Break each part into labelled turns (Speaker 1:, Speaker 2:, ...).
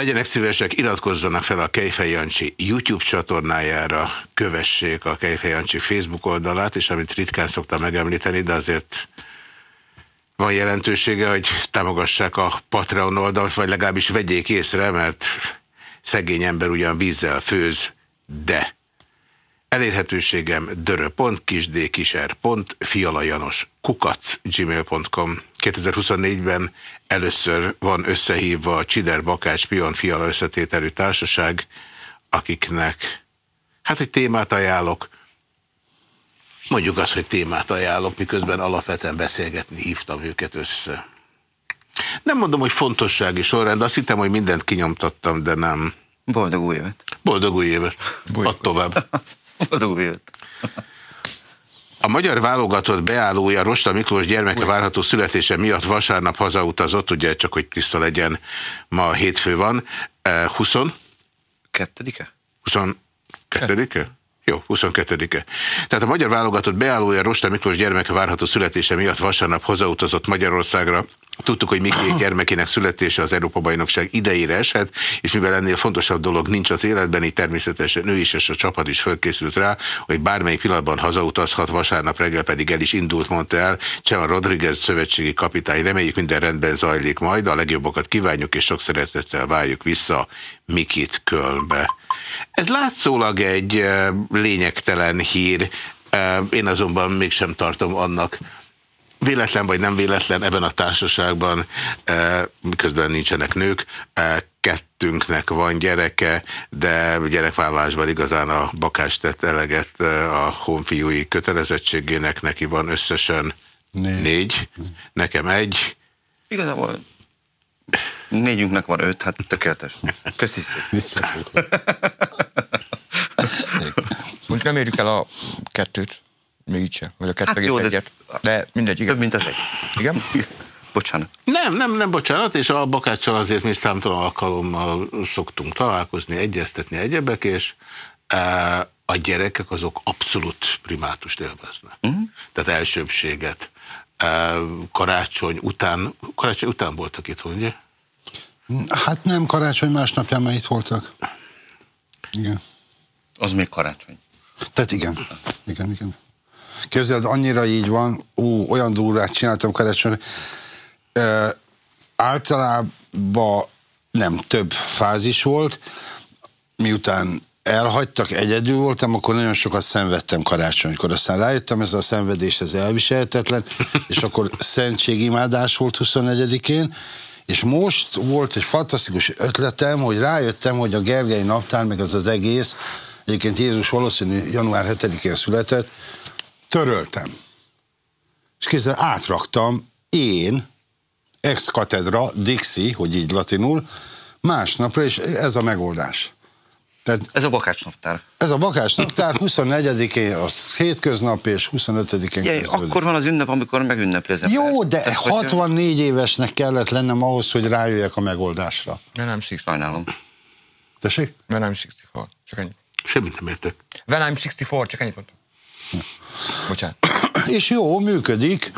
Speaker 1: Legyenek szívesek, iratkozzanak fel a Kejfej Jancsi YouTube csatornájára, kövessék a Kejfej Jancsi Facebook oldalát, és amit ritkán szoktam megemlíteni, de azért van jelentősége, hogy támogassák a Patreon oldalt, vagy legalábbis vegyék észre, mert szegény ember ugyan vízzel főz, de elérhetőségem dörö.kisdkiser.fialajanos kukac gmail.com 2024-ben először van összehívva a Csider Bakács Pion Fiala összetételű társaság, akiknek, hát hogy témát ajánlok, mondjuk azt, hogy témát ajánlok, miközben alapvetően beszélgetni hívtam őket össze. Nem mondom, hogy fontossági sorrend, azt hittem, hogy mindent kinyomtattam, de nem.
Speaker 2: Boldog új évet.
Speaker 1: Boldog új évet. Add tovább. A magyar válogatott beállója Rosta Miklós gyermeke várható születése miatt vasárnap hazautazott, ugye csak hogy tiszta legyen, ma hétfő van. 20?
Speaker 2: Kettedike?
Speaker 1: 22-e? Jó, 22-e. Tehát a magyar válogatott beállója Rosta Miklós gyermeke várható születése miatt vasárnap hazautazott Magyarországra. Tudtuk, hogy Mikék gyermekének születése az Európa-bajnokság idejére eshet, és mivel ennél fontosabb dolog nincs az életben, így természetesen ő is és a csapat is fölkészült rá, hogy bármelyik pillanatban hazautazhat, vasárnap reggel pedig el is indult, mondta el Csema Rodriguez szövetségi kapitány. Reméljük minden rendben zajlik majd, a legjobbakat kívánjuk, és sok szeretettel várjuk vissza Mikit Kölnbe. Ez látszólag egy lényegtelen hír, én azonban mégsem tartom annak, véletlen vagy nem véletlen ebben a társaságban, miközben nincsenek nők, kettőnknek van gyereke, de gyerekvállalásban igazán a bakás tett eleget a honfiúi kötelezettségének, neki van összesen négy, négy nekem egy.
Speaker 2: Igazából Négyünknek van öt, hát tökéletes. Köszi szépen.
Speaker 3: Most nem érjük el a kettőt, még így sem, vagy a kettő hát jó, egyet. De mindegy, igen.
Speaker 2: Több, mint az egy.
Speaker 3: Igen?
Speaker 2: Bocsánat.
Speaker 1: Nem, nem, nem bocsánat, és a Bakáccsal azért mi számtalan alkalommal szoktunk találkozni, egyeztetni egyebek, és e, a gyerekek azok abszolút primátust élveznek. Uh mhm. -huh. Tehát elsőbséget. E, karácsony után, karácsony után voltak itt, ugye?
Speaker 4: Hát nem karácsony, másnapján már itt voltak. Igen.
Speaker 2: Az még karácsony.
Speaker 4: Tehát igen, igen, igen. Képzeld, annyira így van, ú, olyan durrát csináltam karácsony. E, általában nem több fázis volt, miután elhagytak, egyedül voltam, akkor nagyon sokat szenvedtem karácsonykor. Aztán rájöttem, ez a szenvedés, ez elviselhetetlen, és akkor szentségimádás volt 24-én, és most volt egy fantasztikus ötletem, hogy rájöttem, hogy a Gergely naptár, meg az az egész, egyébként Jézus valószínű január 7-én született, töröltem. És kézzel átraktam én, ex katedra, Dixi, hogy így latinul, másnapra, és ez a megoldás.
Speaker 2: Tehát ez a bakácsnaptár.
Speaker 4: Ez a bakácsnaptár 24-én az hétköznap, és 25-én
Speaker 2: ja, Akkor van az ünnep, amikor megünnepli az
Speaker 4: Jó, de Tehát, 64 hogy... évesnek kellett lennem ahhoz, hogy rájöjjek a megoldásra.
Speaker 3: De nem 60.
Speaker 2: Sajnálom.
Speaker 4: Tessék?
Speaker 3: I'm 64. Csak ennyi.
Speaker 1: Semmit nem értek.
Speaker 3: I'm 64, csak ennyit mondtam. Bocsánat.
Speaker 4: És jó, működik.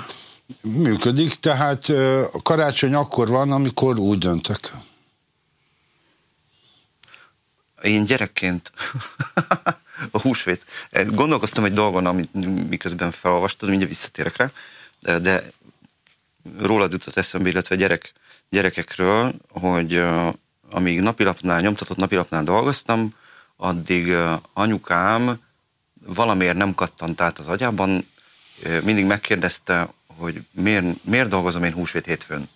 Speaker 4: Működik, tehát a karácsony akkor van, amikor úgy döntök.
Speaker 2: Én gyerekként a húsvét, gondolkoztam egy dolgon, amit miközben felolvastad, mindjárt visszatérek rá, de, de rólad jutott eszembe, illetve gyerek, gyerekekről, hogy uh, amíg napilapnál, nyomtatott napilapnál dolgoztam, addig uh, anyukám valamiért nem kattant át az agyában, uh, mindig megkérdezte, hogy miért, miért dolgozom én húsvét hétfőn.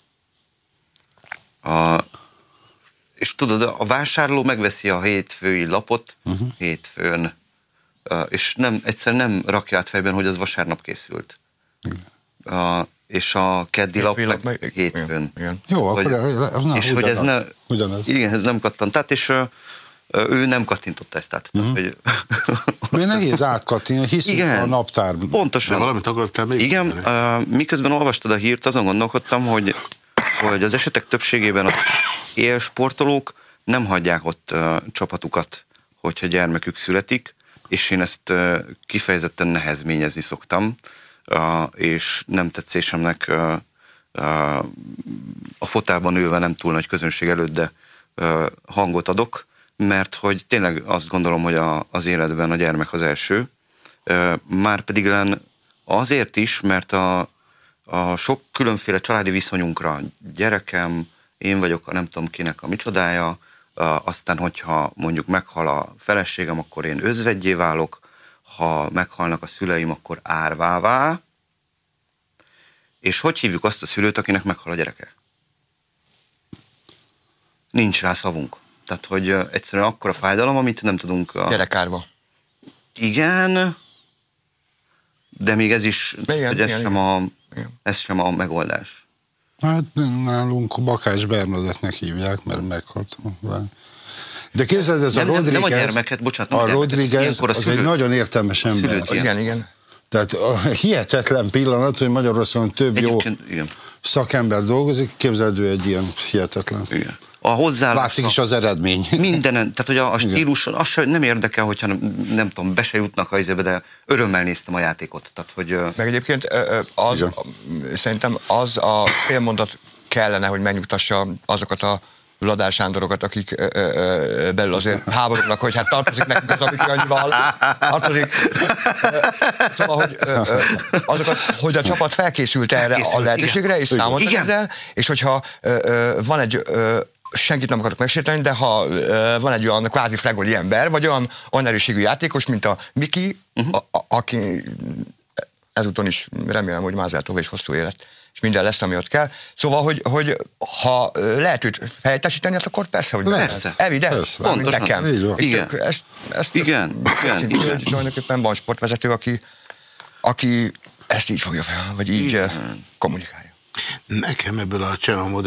Speaker 2: A, és tudod, a vásárló megveszi a hétfői lapot uh-huh. hétfőn, és nem, egyszerűen nem rakja át fejben, hogy az vasárnap készült. Uh, és a keddi lap meg, meg hétfőn. Igen, igen.
Speaker 4: Jó, hogy, akkor
Speaker 2: na, és hogy ez ne, ugyanaz. Igen, ez nem kattant. Tehát, és ő nem kattintotta ezt át. Uh-huh. hogy...
Speaker 4: Miért nehéz átkattintani, hisz igen, a naptárban.
Speaker 2: Pontosan. De
Speaker 1: valamit akartál még?
Speaker 2: Igen, uh, miközben olvastad a hírt, azon gondolkodtam, hogy, hogy az esetek többségében a élsportolók nem hagyják ott uh, csapatukat, hogyha gyermekük születik, és én ezt uh, kifejezetten nehezményezni szoktam, uh, és nem tetszésemnek uh, uh, a fotában ülve nem túl nagy közönség előtt, de hangot adok, mert hogy tényleg azt gondolom, hogy a, az életben a gyermek az első. Már pedig azért is, mert a, a sok különféle családi viszonyunkra, gyerekem, én vagyok a nem tudom kinek a micsodája, aztán, hogyha mondjuk meghal a feleségem, akkor én özvegyé válok, ha meghalnak a szüleim, akkor árvává. És hogy hívjuk azt a szülőt, akinek meghal a gyereke? Nincs rá szavunk. Tehát, hogy egyszerűen akkora fájdalom, amit nem tudunk... A...
Speaker 3: Gyerekárva.
Speaker 2: Igen, de még ez is, igen, hogy ez, igen, sem igen. Ez sem a megoldás.
Speaker 4: Hát nálunk Bakás Bernadettnek hívják, mert meghaltam. De képzeld, ez
Speaker 2: nem,
Speaker 4: a Rodriguez...
Speaker 2: Nem a gyermeket, bocsánat.
Speaker 4: Nem a, a Rodriguez a az egy nagyon értelmes ember.
Speaker 3: Igen, igen.
Speaker 4: Tehát a hihetetlen pillanat, hogy Magyarországon több Egyébként, jó igen. szakember dolgozik, képzeld, ő egy ilyen hihetetlen. Igen
Speaker 2: a hozzáállás.
Speaker 4: Látszik is az eredmény.
Speaker 2: Mindenen, tehát hogy a, a stílus, az sem, nem érdekel, hogyha nem, nem tudom, be se jutnak a izébe, de örömmel néztem a játékot. Tehát, hogy,
Speaker 3: Meg egyébként az, Igen. szerintem az a félmondat kellene, hogy megnyugtassa azokat a Vladár Sándorokat, akik ö, ö, belül azért háborúnak, hogy hát tartozik nekünk az, amit annyival tartozik. Szóval, hogy ö, ö, azokat, hogy a csapat felkészült erre felkészült, a lehetőségre, igen. és számolt ezzel, és hogyha ö, ö, van egy ö, senkit nem akarok megsérteni, de ha uh, van egy olyan kvázi fregoli ember, vagy olyan, olyan erőségű játékos, mint a Miki, uh-huh. a, a, aki ezúton is remélem, hogy mázától és hosszú élet, és minden lesz, ami ott kell. Szóval, hogy, hogy ha lehet őt fejtesíteni, hát akkor persze, hogy
Speaker 2: persze.
Speaker 3: Evidens,
Speaker 2: Pontosan.
Speaker 3: nekem.
Speaker 2: Igen. Ezt, ezt
Speaker 3: igen. igen. igen. Tulajdonképpen van sportvezető, aki, aki ezt így fogja fel, vagy így igen. kommunikálja.
Speaker 1: Nekem ebből a Csema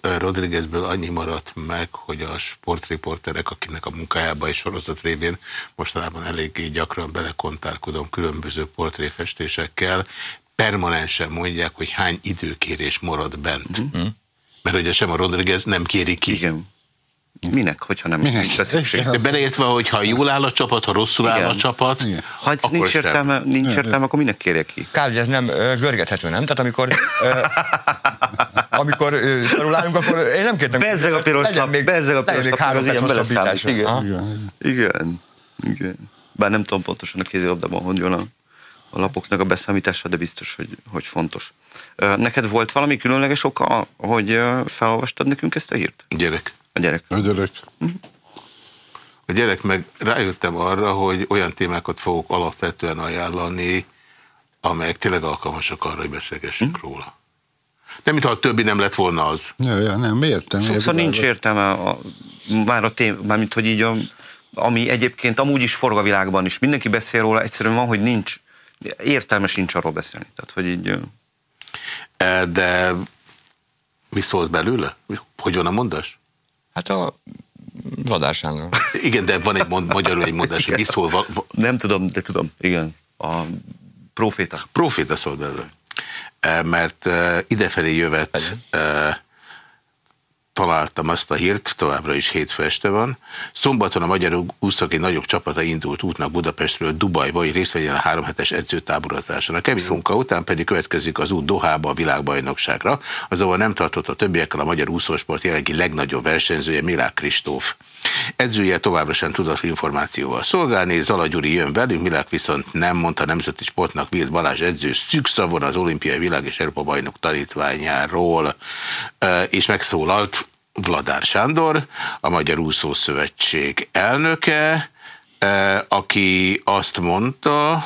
Speaker 1: Rodriguezből annyi maradt meg, hogy a sportriporterek, akinek a munkájába és sorozat révén mostanában eléggé gyakran belekontárkodom különböző portréfestésekkel, permanensen mondják, hogy hány időkérés marad bent. Mm -hmm. Mert ugye sem a Rodriguez nem kéri ki.
Speaker 2: Igen. Minek, hogyha nem Minek? nincs szükség?
Speaker 1: De beleértve, hogy ha jól áll a csapat, ha rosszul Igen. áll a csapat, Igen.
Speaker 2: Ha akkor nincs értelme, nincs Igen. értelme, akkor minek kérje ki?
Speaker 3: Kár, hogy ez nem ö, görgethető, nem? Tehát amikor ö, amikor ö, szarul állunk, akkor én nem kértem.
Speaker 2: Bezzeg a piros lap, még, bezzeg a piros lap,
Speaker 3: három ilyen
Speaker 2: beleszámítás. Igen. Igen. Igen. Igen. Bár nem tudom pontosan a kézilabdában, hogy jön a, a lapoknak a beszámítása, de biztos, hogy, hogy fontos. Neked volt valami különleges oka, hogy felolvastad nekünk ezt a hírt?
Speaker 1: Gyerek.
Speaker 2: A gyerek.
Speaker 4: A gyerek.
Speaker 1: A gyerek meg rájöttem arra, hogy olyan témákat fogok alapvetően ajánlani, amelyek tényleg alkalmasak arra, hogy beszélgessünk hm? róla. Nem, mintha a többi nem lett volna az.
Speaker 4: Ja, ja, nem, értem.
Speaker 2: Sokszor nincs értelme, a, már a tém, mint hogy így a, ami egyébként amúgy is forog a világban is, mindenki beszél róla, egyszerűen van, hogy nincs, értelme sincs arról beszélni. Tehát, hogy így...
Speaker 1: E, de mi szólt belőle? Hogy van a mondás?
Speaker 3: Hát a Vadár Sándor.
Speaker 1: Igen, de van egy mond, magyarul egy mondás, hogy szól. Va,
Speaker 2: va... Nem tudom, de tudom, igen. A proféta.
Speaker 1: Proféta szól belőle. E, mert e, idefelé jövet találtam azt a hírt, továbbra is hétfő este van. Szombaton a magyar úszak egy nagyobb csapata indult útnak Budapestről Dubajba, hogy részt vegyen a három hetes edzőtáborozáson. A kemény munka után pedig következik az út Dohába a világbajnokságra, azonban nem tartott a többiekkel a magyar úszósport jelenlegi legnagyobb versenyzője Milák Kristóf. Edzője továbbra sem tudott információval szolgálni, Zala Gyuri jön velünk, Milák viszont nem mondta nemzeti sportnak Vilt Balázs edző szűkszavon az olimpiai világ és Európa bajnok tanítványáról, és megszólalt Vladár Sándor, a Magyar Úszó Szövetség elnöke, aki azt mondta,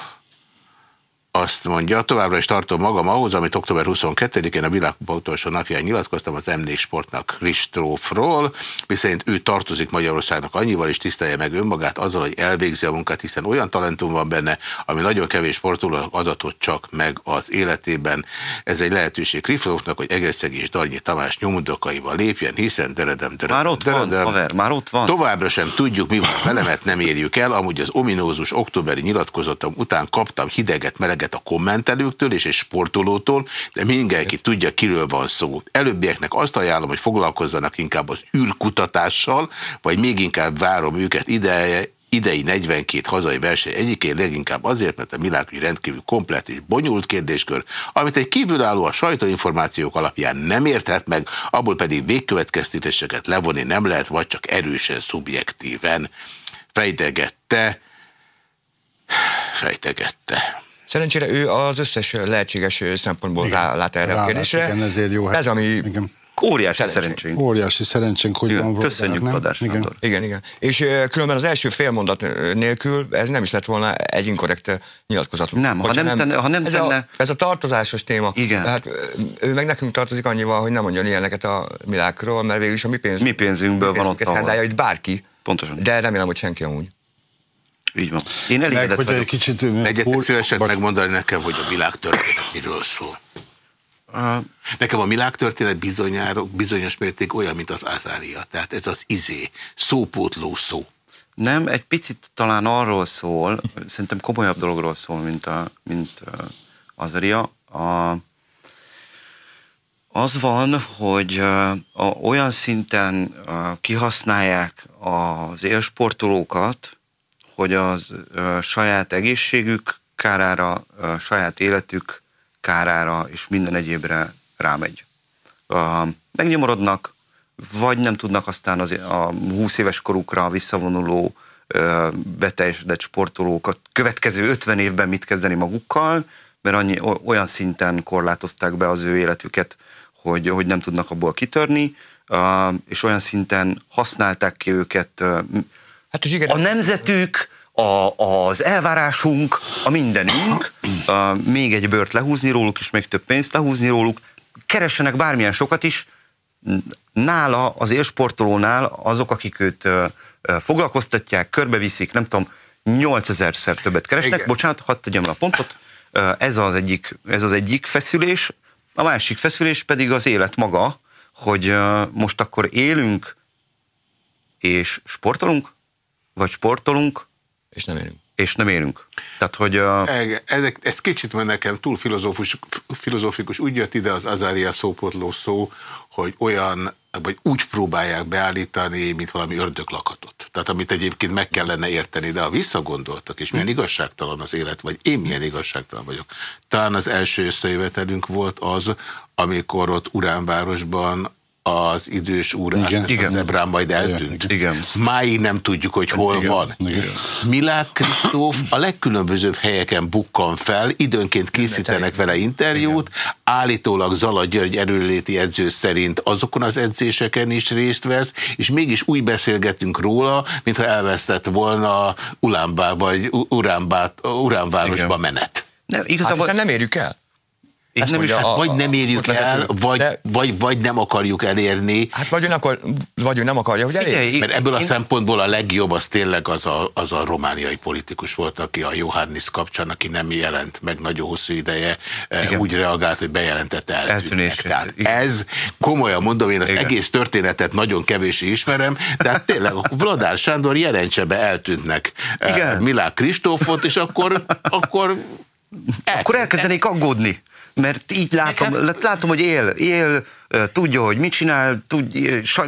Speaker 1: azt mondja, továbbra is tartom magam ahhoz, amit október 22-én a világkupa utolsó napján nyilatkoztam az m Sportnak Kristófról, miszerint ő tartozik Magyarországnak annyival, és tisztelje meg önmagát azzal, hogy elvégzi a munkát, hiszen olyan talentum van benne, ami nagyon kevés sportolónak adatot csak meg az életében. Ez egy lehetőség Kristófnak, hogy Egerszegi és Darnyi Tamás nyomdokaival lépjen, hiszen deredem, deredem,
Speaker 2: Már ott deredem. van, haver, már ott van.
Speaker 1: Továbbra sem tudjuk, mi van vele, mert nem érjük el. Amúgy az ominózus októberi nyilatkozatom után kaptam hideget, meleget a kommentelőktől és egy sportolótól, de mindenki tudja, kiről van szó. Előbbieknek azt ajánlom, hogy foglalkozzanak inkább az űrkutatással, vagy még inkább várom őket ide, idei 42 hazai verseny egyikén leginkább azért, mert a világügy rendkívül komplet és bonyolult kérdéskör, amit egy kívülálló a sajtóinformációk alapján nem érthet meg, abból pedig végkövetkeztetéseket levonni nem lehet, vagy csak erősen szubjektíven fejtegette, fejtegette.
Speaker 3: Szerencsére ő az összes lehetséges szempontból igen. rálát erre Rálát, a kérdésre.
Speaker 4: Igen, ezért jó.
Speaker 3: Ez, ami igen.
Speaker 2: Óriási szerencsénk.
Speaker 4: Óriási szerencsénk, hogy
Speaker 2: igen,
Speaker 4: van
Speaker 2: Köszönjük, Padás
Speaker 3: igen. igen, igen. És különben az első félmondat nélkül ez nem is lett volna egy inkorrekt nyilatkozat.
Speaker 2: Nem, ha nem, nem, tenne, ha nem
Speaker 3: ez,
Speaker 2: tenne...
Speaker 3: a, ez a tartozásos téma.
Speaker 2: Igen.
Speaker 3: Tehát ő meg nekünk tartozik annyival, hogy nem mondjon ilyeneket a világról, mert végül is a mi, pénz,
Speaker 2: mi pénzünkből mi van ott.
Speaker 3: Ezt itt bárki.
Speaker 2: Pontosan.
Speaker 3: De remélem, hogy senki amúgy.
Speaker 2: Így van. Én elégedett
Speaker 4: meg,
Speaker 2: vagyok.
Speaker 4: Egy kicsit,
Speaker 1: Egyetek szívesek megmondani nekem, hogy a világ történetiről szól. Uh, Nekem a világtörténet bizonyára, bizonyos mérték olyan, mint az azária. Tehát ez az izé, szópótló szó.
Speaker 2: Nem, egy picit talán arról szól, szerintem komolyabb dologról szól, mint, a, mint uh, azária. A, az van, hogy a, olyan szinten uh, kihasználják az élsportolókat, hogy az saját egészségük kárára, saját életük kárára és minden egyébre rámegy. Megnyomorodnak, vagy nem tudnak aztán az, a 20 éves korukra visszavonuló beteljesedett sportolók a következő 50 évben mit kezdeni magukkal, mert annyi, olyan szinten korlátozták be az ő életüket, hogy, hogy nem tudnak abból kitörni, és olyan szinten használták ki őket hát, a nemzetük, a, az elvárásunk, a mindenünk, a, még egy bört lehúzni róluk, és még több pénzt lehúzni róluk, keressenek bármilyen sokat is, nála, az élsportolónál azok, akik őt ö, ö, foglalkoztatják, körbeviszik, nem tudom, 8000-szer többet keresnek, Igen. bocsánat, hadd tegyem le a pontot, ez az, egyik, ez az egyik feszülés, a másik feszülés pedig az élet maga, hogy most akkor élünk és sportolunk, vagy sportolunk,
Speaker 3: és nem élünk.
Speaker 2: És nem élünk. Tehát, hogy... A...
Speaker 1: Ez, ez kicsit van nekem túl filozófikus, filozófikus. Úgy jött ide az Azária szópotló szó, hogy olyan, vagy úgy próbálják beállítani, mint valami ördöglakatot. Tehát amit egyébként meg kellene érteni, de ha visszagondoltak, és milyen igazságtalan az élet, vagy én milyen igazságtalan vagyok. Talán az első összejövetelünk volt az, amikor ott Uránvárosban az idős úr Igen. az ebrán majd eltűnt.
Speaker 2: Igen.
Speaker 1: Máig nem tudjuk, hogy hol Igen. van. Igen. Milák Kristóf a legkülönbözőbb helyeken bukkan fel, időnként készítenek vele interjút, Igen. állítólag Zala György erőléti edző szerint azokon az edzéseken is részt vesz, és mégis úgy beszélgetünk róla, mintha elvesztett volna Ulánbá vagy Uránbát, Uránvárosba menet.
Speaker 3: Nem, igazából hát nem érjük el.
Speaker 1: Ezt nem is, hát a, vagy nem érjük el, vagy, de, vagy, vagy nem akarjuk elérni.
Speaker 3: Hát vagy ön, akar, vagy ön nem akarja, hogy elérni.
Speaker 1: Mert ebből a én... szempontból a legjobb az tényleg az a, az a romániai politikus volt, aki a Johannis kapcsán, aki nem jelent meg nagyon hosszú ideje, eh, Igen. úgy reagált, hogy bejelentette eltűnnek. Tehát Igen. ez, komolyan mondom, én az Igen. egész történetet nagyon kevés ismerem, tehát tényleg Vladár Sándor jelentse be eltűntnek eh, Igen. Milák Kristófot, és akkor, akkor
Speaker 2: akkor elkezdenék aggódni mert így látom, látom hogy él, él, tudja, hogy mit csinál, tud,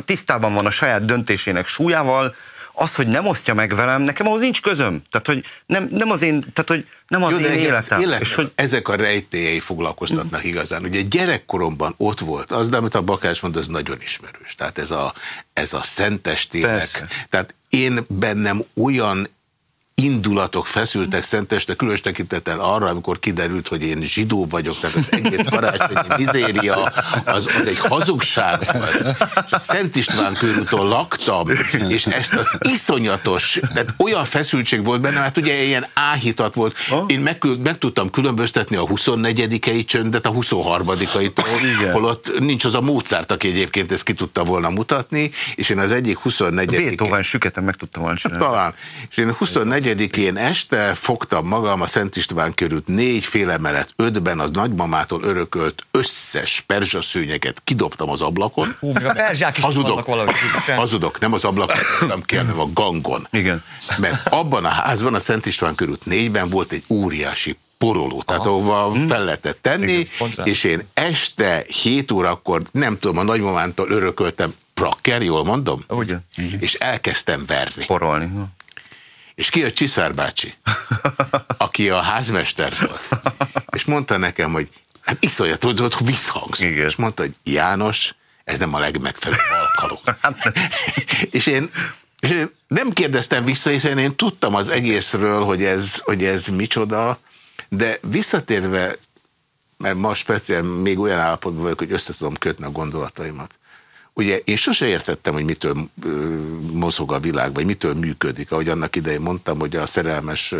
Speaker 2: tisztában van a saját döntésének súlyával, az, hogy nem osztja meg velem, nekem ahhoz nincs közöm. Tehát, hogy nem, nem az én, tehát, hogy nem az Jó, én életem.
Speaker 1: Élet, és hogy... Ezek a rejtélyei foglalkoztatnak igazán. Ugye gyerekkoromban ott volt az, de amit a Bakás mond, az nagyon ismerős. Tehát ez a, ez a szentestének. Tehát én bennem olyan indulatok feszültek szenteste, különös tekintettel arra, amikor kiderült, hogy én zsidó vagyok, tehát az egész karácsonyi mizéria, az, az egy hazugság volt. És a Szent István körúton laktam, és ezt az iszonyatos, tehát olyan feszültség volt benne, hát ugye ilyen áhítat volt. Én meg, meg tudtam különböztetni a 24 csöndet a 23-aitól, holott nincs az a Mozart, aki egyébként ezt ki tudta volna mutatni, és én az egyik 24
Speaker 2: Beethoven süketen meg tudtam volna
Speaker 1: csinálni. Talán. És én 24 4-én este fogtam magam a Szent István körült négy fél emelet ötben a nagymamától örökölt összes perzsaszőnyeget kidobtam az ablakon.
Speaker 3: Hú, a perzsák is hazudok,
Speaker 1: hazudok, nem az ablakon tudtam ki, hanem a gangon.
Speaker 2: Igen.
Speaker 1: Mert abban a házban, a Szent István körült négyben volt egy óriási poroló, tehát ahova hmm. fel lehetett tenni, Igen, és én este 7 órakor, nem tudom, a nagymamántól örököltem prakker, jól mondom?
Speaker 2: Ugye.
Speaker 1: És elkezdtem verni.
Speaker 2: Porolni
Speaker 1: És ki a Csiszár bácsi, aki a házmester volt, és mondta nekem, hogy hát iszonyat, hogy visszhangzik. És mondta, hogy János, ez nem a legmegfelelőbb alkalom. és, én, és én nem kérdeztem vissza, hiszen én tudtam az egészről, hogy ez, hogy ez micsoda, de visszatérve, mert ma speciál még olyan állapotban vagyok, hogy össze tudom kötni a gondolataimat. Ugye én sose értettem, hogy mitől mozog a világ, vagy mitől működik. Ahogy annak idején mondtam, hogy a szerelmes,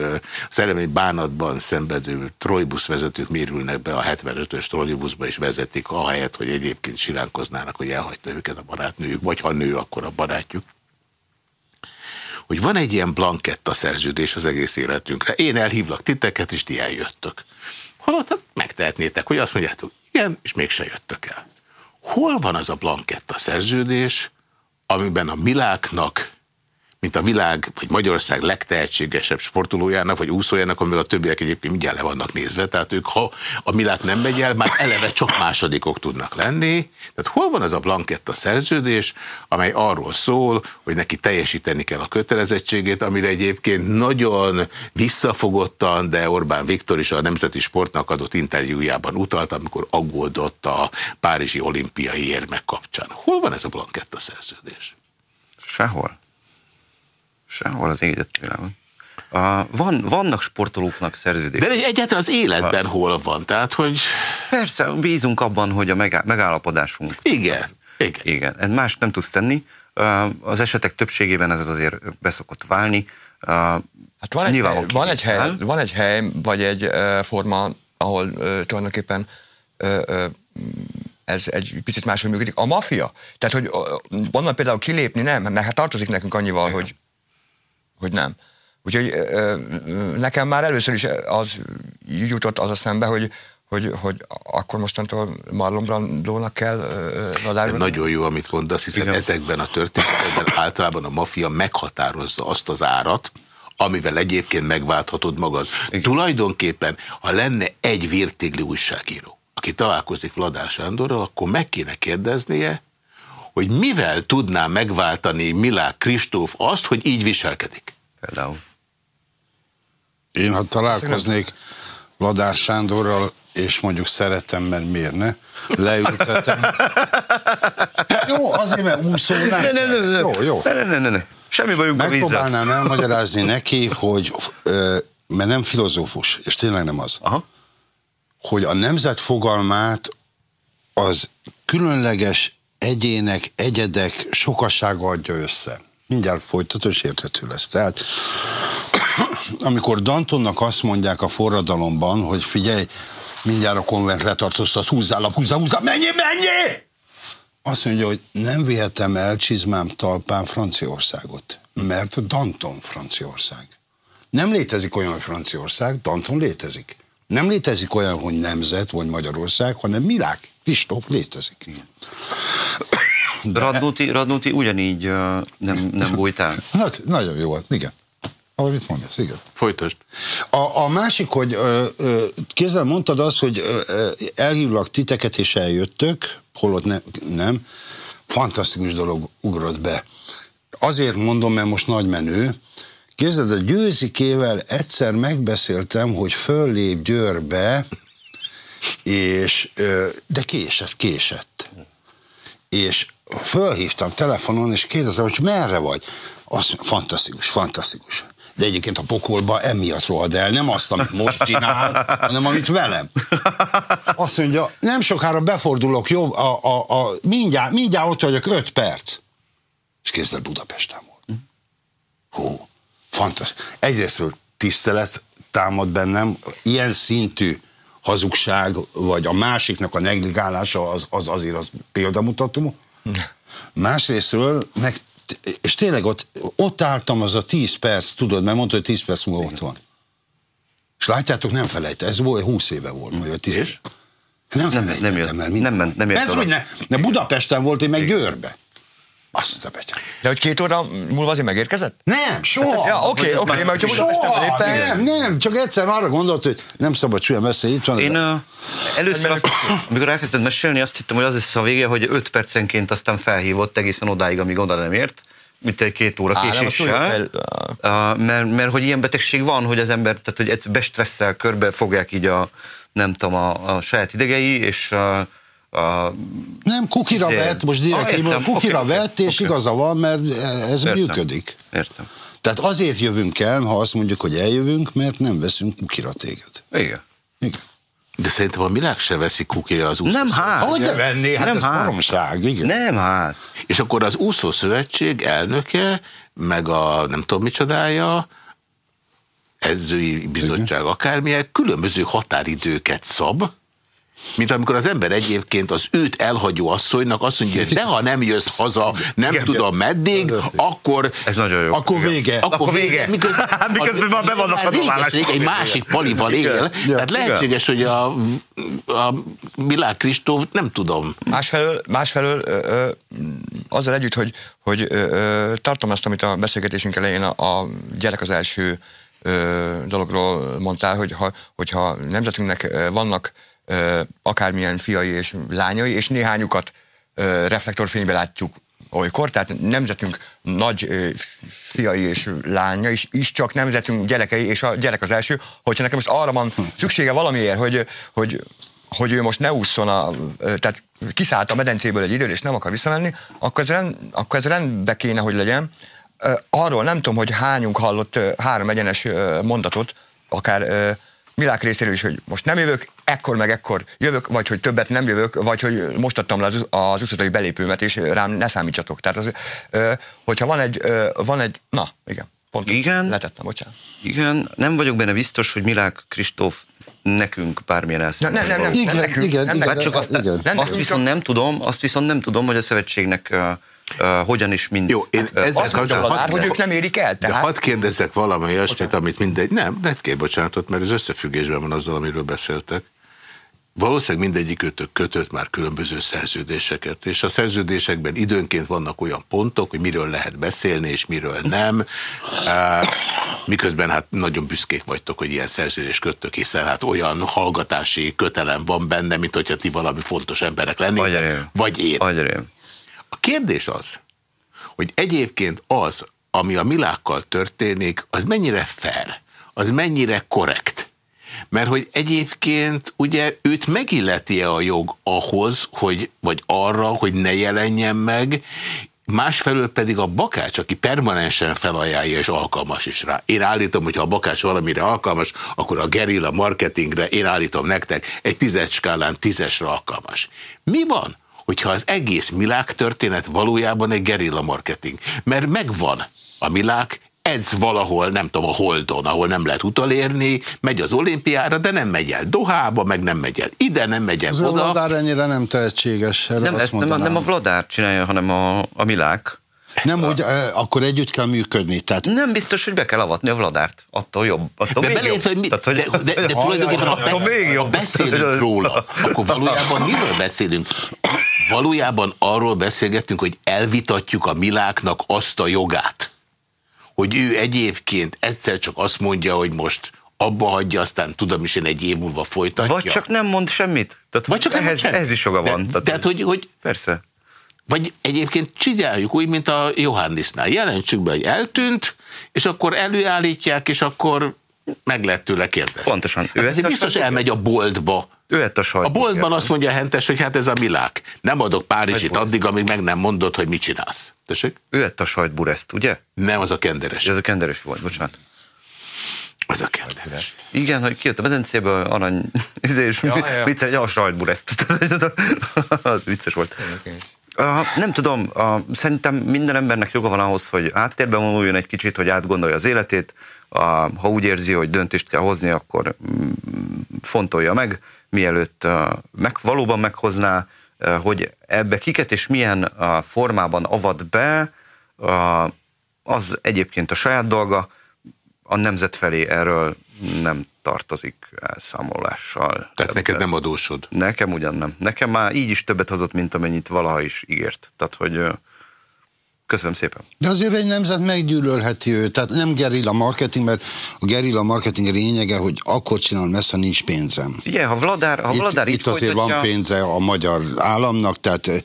Speaker 1: szerelmi bánatban szenvedő trollibuszvezetők mérülnek be a 75-ös trollibuszba, és vezetik, ahelyett, hogy egyébként silánkoznának, hogy elhagyta őket a barátnőjük, vagy ha nő, akkor a barátjuk hogy van egy ilyen blanketta szerződés az egész életünkre. Én elhívlak titeket, és ti eljöttök. Holott hát megtehetnétek, hogy azt mondjátok, igen, és mégse jöttök el. Hol van az a blanketta szerződés, amiben a Miláknak mint a világ, vagy Magyarország legtehetségesebb sportolójának, vagy úszójának, amivel a többiek egyébként mindjárt le vannak nézve. Tehát ők, ha a világ nem megy el, már eleve csak másodikok tudnak lenni. Tehát hol van az a blanketta szerződés, amely arról szól, hogy neki teljesíteni kell a kötelezettségét, amire egyébként nagyon visszafogottan, de Orbán Viktor is a Nemzeti Sportnak adott interjújában utalt, amikor aggódott a Párizsi olimpiai érmek kapcsán. Hol van ez a blanketta szerződés?
Speaker 2: Sehol. Sehol az égett világon. Uh, van, vannak sportolóknak szerződés.
Speaker 1: De egyáltalán az életben van. hol van? Tehát, hogy...
Speaker 2: Persze, bízunk abban, hogy a megállapodásunk.
Speaker 1: Igen.
Speaker 2: Az, igen. igen. Más nem tudsz tenni. Az esetek többségében ez azért beszokott válni.
Speaker 3: Hát van egy, hely, van, egy hely, van egy hely, vagy egy forma, ahol uh, tulajdonképpen uh, uh, ez egy picit máshogy működik. A mafia. Tehát, hogy onnan például kilépni nem, mert hát tartozik nekünk annyival, Igen. hogy hogy nem. Úgyhogy nekem már először is az jutott az a szembe, hogy, hogy, hogy akkor mostantól Marlon Brandónak kell
Speaker 1: nadárban. Nagyon jó, amit mondasz, hiszen Igen. ezekben a történetekben általában a mafia meghatározza azt az árat, amivel egyébként megválthatod magad. Igen. Tulajdonképpen, ha lenne egy vértigli újságíró, aki találkozik Vladár Sándorral, akkor meg kéne kérdeznie, hogy mivel tudná megváltani Milák Kristóf azt, hogy így viselkedik?
Speaker 2: Például.
Speaker 4: Én, ha találkoznék Ladár Sándorral, és mondjuk szeretem, mert miért ne? Leültetem. jó, azért, mert úszó nem. Ne,
Speaker 2: ne, ne, ne. Jó, jó. Ne, ne, ne, ne. Semmi bajunk
Speaker 4: Megpróbálnám a elmagyarázni neki, hogy, mert nem filozófus, és tényleg nem az, Aha. hogy a nemzet fogalmát az különleges egyének, egyedek sokassága adja össze. Mindjárt folytató és érthető lesz. Tehát amikor Dantonnak azt mondják a forradalomban, hogy figyelj, mindjárt a konvent letartóztat, húzzál a húzzál, húzzál, mennyi, mennyi! Azt mondja, hogy nem vihetem el csizmám talpán Franciaországot, mert Danton Franciaország. Nem létezik olyan, hogy Franciaország, Danton létezik. Nem létezik olyan, hogy nemzet vagy Magyarország, hanem Milák, Kristóf létezik.
Speaker 2: De... Radnóti, Radnóti ugyanígy uh, nem, nem bújtál?
Speaker 4: Hát, nagyon jó volt, igen. Ahogy mit mondasz, igen.
Speaker 1: Folytasd.
Speaker 4: A, a másik, hogy kézzel mondtad azt, hogy elhívlak titeket és eljöttök, holott ne, nem. Fantasztikus dolog ugrott be. Azért mondom, mert most nagy menő. Képzeld, a Győzikével egyszer megbeszéltem, hogy föllép Győrbe, és, de késett, késett. És fölhívtam telefonon, és kérdezem, hogy merre vagy? Azt fantasztikus, fantasztikus. De egyébként a pokolba emiatt rohad el, nem azt, amit most csinál, hanem amit velem. Azt mondja, nem sokára befordulok, jobb, a, a, a, mindjárt, mindjárt ott vagyok, öt perc. És kézzel Budapesten volt. Hú, fantasztikus. Egyrésztről tisztelet támad bennem, ilyen szintű hazugság, vagy a másiknak a negligálása az, az azért az példamutató. Másrésztről, meg, és tényleg ott, ott álltam az a 10 perc, tudod, mert mondta, hogy 10 perc múlva ott van. És látjátok, nem felejte, ez volt 20 éve volt, vagy 10
Speaker 2: és?
Speaker 4: Nem felejtettem
Speaker 2: nem, nem, el. Nem, nem, nem
Speaker 4: ez, hogy ne, ne Budapesten volt, én meg Győrbe. Azt a betyár.
Speaker 3: De hogy két óra múlva azért megérkezett?
Speaker 4: Nem, soha.
Speaker 3: Ja, oké, oké, okay, mert csak
Speaker 4: soha, éppen... Nem, nem, csak egyszer arra gondolt, hogy nem szabad csúlyan beszélni, itt van.
Speaker 2: Én először, azt, amikor elkezdett mesélni, azt hittem, hogy az lesz a vége, hogy öt percenként aztán felhívott egészen odáig, amíg oda nem ért, mint egy két óra késéssel, uh, mert, mert hogy ilyen betegség van, hogy az ember, tehát hogy egy bestresszel körbe fogják így a, nem tudom, a, a saját idegei, és a, a,
Speaker 4: Nem, kukira
Speaker 2: Izé.
Speaker 4: vett, most direkt
Speaker 2: Ah, értem,
Speaker 4: kukira
Speaker 2: oké,
Speaker 4: vett, és
Speaker 2: oké.
Speaker 4: igaza van, mert ez
Speaker 2: Értem.
Speaker 4: működik.
Speaker 2: értem.
Speaker 4: Tehát azért jövünk el, ha azt mondjuk, hogy eljövünk, mert nem veszünk kukira téged.
Speaker 2: Igen.
Speaker 4: Igen.
Speaker 1: De szerintem a világ se veszi kukira az úszó
Speaker 2: Nem hát.
Speaker 4: Ahogy ne venné, hát
Speaker 2: Nem
Speaker 4: ez
Speaker 2: hát.
Speaker 4: baromság, igen.
Speaker 2: Nem hát.
Speaker 1: És akkor az úszó szövetség elnöke, meg a nem tudom micsodája, edzői bizottság akármilyen, különböző határidőket szab, mint amikor az ember egyébként az őt elhagyó asszonynak azt mondja, hogy de ha nem jössz haza, nem
Speaker 4: Igen.
Speaker 1: tudom meddig, akkor
Speaker 2: Ez nagyon jó.
Speaker 4: Akkor vége.
Speaker 1: akkor vége. Miközben,
Speaker 2: Miközben már be vannak a
Speaker 1: réges-rég egy másik palival él. Tehát lehetséges, hogy a, a Milák Kristóf, nem tudom.
Speaker 3: Másfelől, másfelől ö, ö, azzal együtt, hogy, hogy ö, tartom azt, amit a beszélgetésünk elején a, a gyerek az első ö, dologról mondtál, hogy ha, hogyha nemzetünknek vannak ö, akármilyen fiai és lányai, és néhányukat reflektorfénybe látjuk olykor, tehát nemzetünk nagy fiai és lánya is, is csak nemzetünk gyerekei, és a gyerek az első, hogyha nekem most arra van szüksége valamiért, hogy, hogy hogy ő most ne ússzon, a, tehát kiszállt a medencéből egy időre, és nem akar visszamenni, akkor ez, rend, akkor ez rendbe kéne, hogy legyen. Arról nem tudom, hogy hányunk hallott három egyenes mondatot, akár Milák részéről is, hogy most nem jövök, ekkor meg ekkor jövök, vagy hogy többet nem jövök, vagy hogy most adtam le az, az uszotai belépőmet, és rám ne számítsatok. Tehát, az, hogyha van egy, van egy, na, igen, pont
Speaker 2: Igen.
Speaker 3: letettem, bocsánat.
Speaker 2: Igen, nem vagyok benne biztos, hogy Milák Kristóf nekünk bármilyen elszámoló.
Speaker 3: nem, nem, nem,
Speaker 4: Igen,
Speaker 3: nem nekünk,
Speaker 4: igen,
Speaker 3: nem
Speaker 4: igen,
Speaker 3: nekünk.
Speaker 2: csak azt,
Speaker 4: igen.
Speaker 3: Nem
Speaker 2: azt viszont nem tudom, azt viszont nem tudom, hogy a szövetségnek uh, uh, hogyan is mind.
Speaker 1: Jó, én
Speaker 2: uh,
Speaker 1: ezzel kapcsolatban-
Speaker 3: Ladár, hogy ők nem érik el,
Speaker 1: De
Speaker 3: tehát...
Speaker 1: hadd kérdezzek valami olyasmit, amit mindegy... Nem, ne kér bocsánatot, mert ez összefüggésben van azzal, amiről beszéltek. Valószínűleg mindegyik ötök kötött már különböző szerződéseket, és a szerződésekben időnként vannak olyan pontok, hogy miről lehet beszélni, és miről nem. Miközben hát nagyon büszkék vagytok, hogy ilyen szerződés köttök, hiszen hát olyan hallgatási kötelem van benne, mint hogyha ti valami fontos emberek lennétek, vagy én.
Speaker 2: Agyarém.
Speaker 1: A kérdés az, hogy egyébként az, ami a milákkal történik, az mennyire fair, az mennyire korrekt. Mert hogy egyébként ugye őt megilleti-e a jog ahhoz, hogy, vagy arra, hogy ne jelenjen meg, másfelől pedig a bakács, aki permanensen felajánlja és alkalmas is rá. Én állítom, hogy ha a bakács valamire alkalmas, akkor a gerilla marketingre, én állítom nektek, egy tízes skálán tízesre alkalmas. Mi van, hogyha az egész milák történet valójában egy gerilla marketing? Mert megvan a milák, ez valahol, nem tudom, a Holdon, ahol nem lehet utalérni, megy az olimpiára, de nem megy el Dohába, meg nem megy el ide, nem megy el
Speaker 4: Az a
Speaker 1: oda.
Speaker 4: Vladár ennyire nem tehetséges.
Speaker 2: Nem, ezt nem, a-
Speaker 4: mondanám.
Speaker 2: nem a Vladár csinálja, hanem a, a Milák.
Speaker 4: Nem úgy, ö, akkor együtt kell működni. Tehát
Speaker 2: Nem biztos, hogy be kell avatni a Vladárt. Attól jobb. Attól
Speaker 1: De
Speaker 2: még
Speaker 1: hogy
Speaker 2: jobb.
Speaker 1: mi,
Speaker 2: Tehát, hogy-
Speaker 1: de, de, de tulajdonképpen ha, besz,
Speaker 2: jobb.
Speaker 1: beszélünk róla, akkor valójában miről beszélünk? Valójában arról beszélgetünk, hogy elvitatjuk a miláknak azt a jogát, hogy ő egyébként egyszer csak azt mondja, hogy most abba hagyja, aztán tudom is én egy év múlva folytatja.
Speaker 2: Vagy csak nem mond semmit. Tehát
Speaker 1: Vagy csak nem
Speaker 2: ehhez,
Speaker 1: mond semmit.
Speaker 2: ehhez is joga van.
Speaker 1: De, tehát, hogy, hogy
Speaker 2: Persze.
Speaker 1: vagy egyébként csináljuk úgy, mint a Johannisnál. Jelentsük be, hogy eltűnt, és akkor előállítják, és akkor meg lehet tőle kérdezni.
Speaker 2: Pontosan. Ő
Speaker 1: Hát azért biztos
Speaker 2: tudja.
Speaker 1: elmegy a boltba.
Speaker 2: Ő a sajt.
Speaker 1: A boltban azt mondja a hentes, hogy hát ez a milák. Nem adok Párizsit addig, amíg meg nem mondod, hogy mit csinálsz. Tessék?
Speaker 2: Ő ette a sajtbureszt, ugye?
Speaker 1: Nem az a kenderes.
Speaker 2: Ez a kenderes volt, bocsánat.
Speaker 1: Az a kenderes.
Speaker 2: Igen, hogy kijött a medencéből, arany, izé, és
Speaker 3: Ja, ja.
Speaker 2: vicces, a sajtbureszt. Az vicces volt. Nem tudom, uh, szerintem minden embernek joga van ahhoz, hogy áttérbe vonuljon egy kicsit, hogy átgondolja az életét. Uh, ha úgy érzi, hogy döntést kell hozni, akkor mm, fontolja meg, mielőtt meg, valóban meghozná, hogy ebbe kiket és milyen formában avat be, az egyébként a saját dolga, a nemzet felé erről nem tartozik elszámolással.
Speaker 1: Tehát neked nem adósod.
Speaker 2: Nekem ugyan nem. Nekem már így is többet hozott, mint amennyit valaha is ígért. Tehát, hogy Köszönöm szépen.
Speaker 4: De azért egy nemzet meggyűlölheti őt, tehát nem gerilla marketing, mert a gerilla marketing lényege, hogy akkor csinál messze, nincs pénzem.
Speaker 2: Igen, ha Vladár, ha Vladár
Speaker 4: itt,
Speaker 2: itt
Speaker 4: itt azért
Speaker 2: folytatja...
Speaker 4: van pénze a magyar államnak, tehát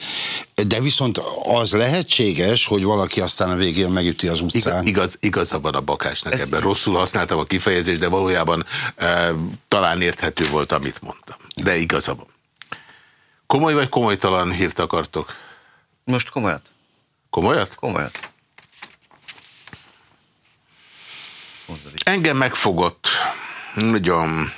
Speaker 4: de viszont az lehetséges, hogy valaki aztán a végén megüti az utcán.
Speaker 1: Igaz, igaza van a bakásnak Ez ebben. Rosszul használtam a kifejezést, de valójában e, talán érthető volt, amit mondtam. De igaza van. Komoly vagy komolytalan hírt akartok?
Speaker 2: Most komolyat.
Speaker 1: Komolyat?
Speaker 2: Komolyat.
Speaker 1: Engem megfogott. Nagyon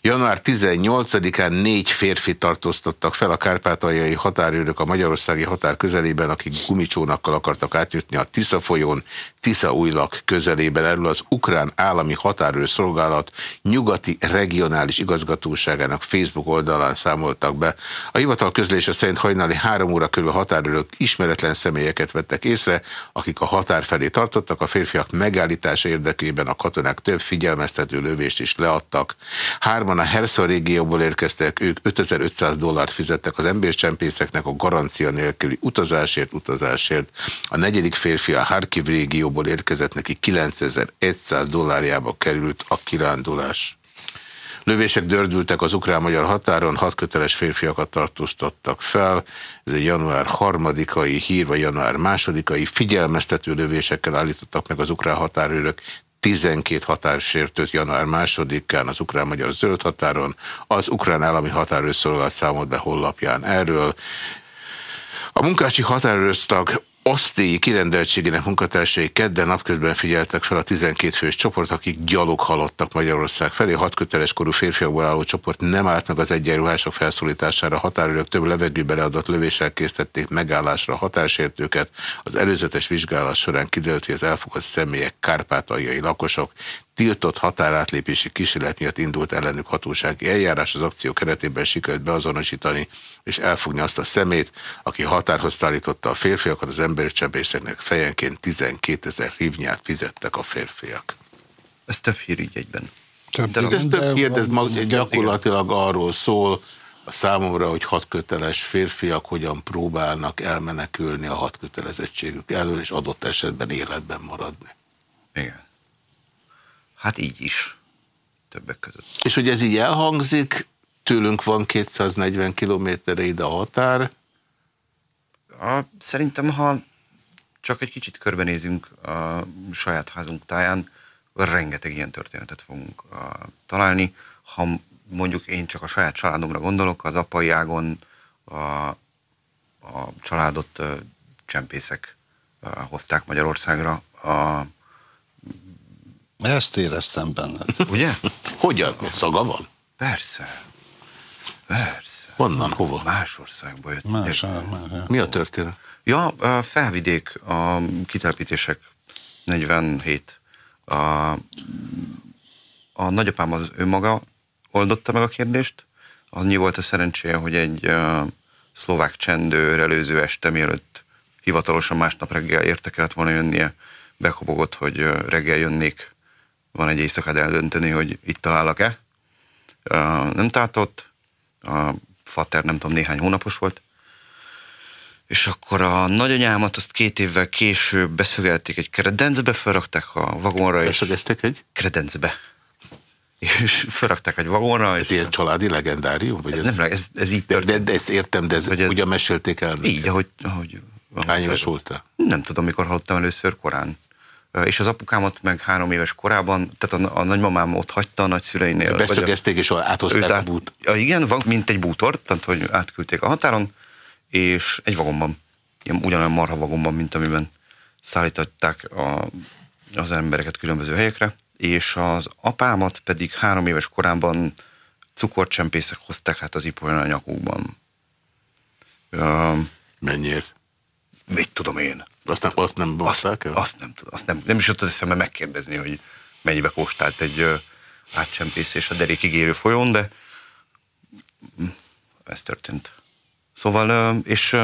Speaker 1: Január 18-án négy férfi tartóztattak fel a kárpátaljai határőrök a magyarországi határ közelében, akik gumicsónakkal akartak átjutni a Tisza folyón, Tisza újlak közelében. Erről az Ukrán Állami Határőrszolgálat nyugati regionális igazgatóságának Facebook oldalán számoltak be. A hivatal közlése szerint hajnali három óra körül a határőrök ismeretlen személyeket vettek észre, akik a határ felé tartottak. A férfiak megállítása érdekében a katonák több figyelmeztető lövést is leadtak. Hárman a Herszon régióból érkeztek, ők 5500 dollárt fizettek az embercsempészeknek a garancia nélküli utazásért, utazásért. A negyedik férfi a Harkiv régióból érkezett, neki 9100 dollárjába került a kirándulás. Lövések dördültek az ukrán-magyar határon, hat köteles férfiakat tartóztattak fel. Ez egy január harmadikai hír, vagy január másodikai figyelmeztető lövésekkel állítottak meg az ukrán határőrök 12 határsértőt január másodikán az ukrán-magyar zöld határon, az ukrán állami határőrszolgálat számolt be hollapján erről. A munkácsi határőröztag Osztélyi kirendeltségének munkatársai kedden napközben figyeltek fel a 12 fős csoport, akik gyalog halottak Magyarország felé. Hat köteles korú férfiakból álló csoport nem állt meg az egyenruhások felszólítására. Határőrök több levegőbe leadott lövéssel készítették megállásra a határsértőket. Az előzetes vizsgálat során kiderült, hogy az elfogadt személyek kárpátaljai lakosok tiltott határátlépési kísérlet miatt indult ellenük hatósági eljárás. Az akció keretében sikerült beazonosítani és elfogni azt a szemét, aki határhoz szállította a férfiakat, az embercsebészeknek fejenként 12 ezer hívnyát fizettek a férfiak.
Speaker 2: Ez több hír így egyben.
Speaker 1: Több, de ez több hír, ez gyakorlatilag arról szól, a számomra, hogy hat köteles férfiak hogyan próbálnak elmenekülni a hat kötelezettségük elől, és adott esetben életben maradni.
Speaker 2: Igen. Hát így is. Többek között.
Speaker 1: És hogy ez így elhangzik, tőlünk van 240 kilométerre ide a határ.
Speaker 2: A, szerintem, ha csak egy kicsit körbenézünk a saját házunk táján, rengeteg ilyen történetet fogunk uh, találni. Ha mondjuk én csak a saját családomra gondolok, az apai ágon a, a családot uh, csempészek uh, hozták Magyarországra. A,
Speaker 4: ezt éreztem benned.
Speaker 2: Ugye?
Speaker 1: Hogyan? Szaga van?
Speaker 2: Persze. Persze.
Speaker 1: Honnan? Hova?
Speaker 2: Más országba jött.
Speaker 4: Más, más, más.
Speaker 1: Mi a történet?
Speaker 2: Ja, a felvidék, a kitelepítések 47. A, a nagyapám az önmaga oldotta meg a kérdést. Az annyi volt a szerencséje, hogy egy uh, szlovák csendőr előző este, mielőtt hivatalosan másnap reggel érte kellett volna jönnie, bekobogott, hogy uh, reggel jönnék van egy éjszakád eldönteni, hogy itt találok-e. Nem tartott, a fater nem tudom, néhány hónapos volt, és akkor a nagyanyámat azt két évvel később beszögelték egy kredencbe, felrakták a vagonra.
Speaker 1: Beszögezték egy?
Speaker 2: Kredencbe. És felrakták egy vagonra.
Speaker 1: Ez ilyen családi legendárium?
Speaker 2: Vagy ez, ez, nem, ez, ez így
Speaker 1: de, de, de, ezt értem, de ez, hogy ez ugyan mesélték el?
Speaker 2: Így, ahogy, ahogy
Speaker 1: Hány éves voltál?
Speaker 2: Nem tudom, mikor hallottam először korán és az apukámat meg három éves korában, tehát a, a nagymamám ott hagyta a nagyszüleinél.
Speaker 1: Beszögezték, és átozták át, a bút.
Speaker 2: Ja, igen, van, mint egy bútor, tehát hogy átküldték a határon, és egy vagonban, ilyen ugyanolyan marha vagonban, mint amiben szállították a, az embereket különböző helyekre, és az apámat pedig három éves korában cukorcsempészek hozták hát az ipolyan a nyakukban.
Speaker 1: Uh, Mennyiért?
Speaker 2: Mit tudom én.
Speaker 1: Azt nem, azt nem azt, el?
Speaker 2: Azt nem tudom, azt nem, nem is jutott eszembe megkérdezni, hogy mennyibe kóstált egy uh, átcsempészés a derékig érő folyón, de ez történt. Szóval, és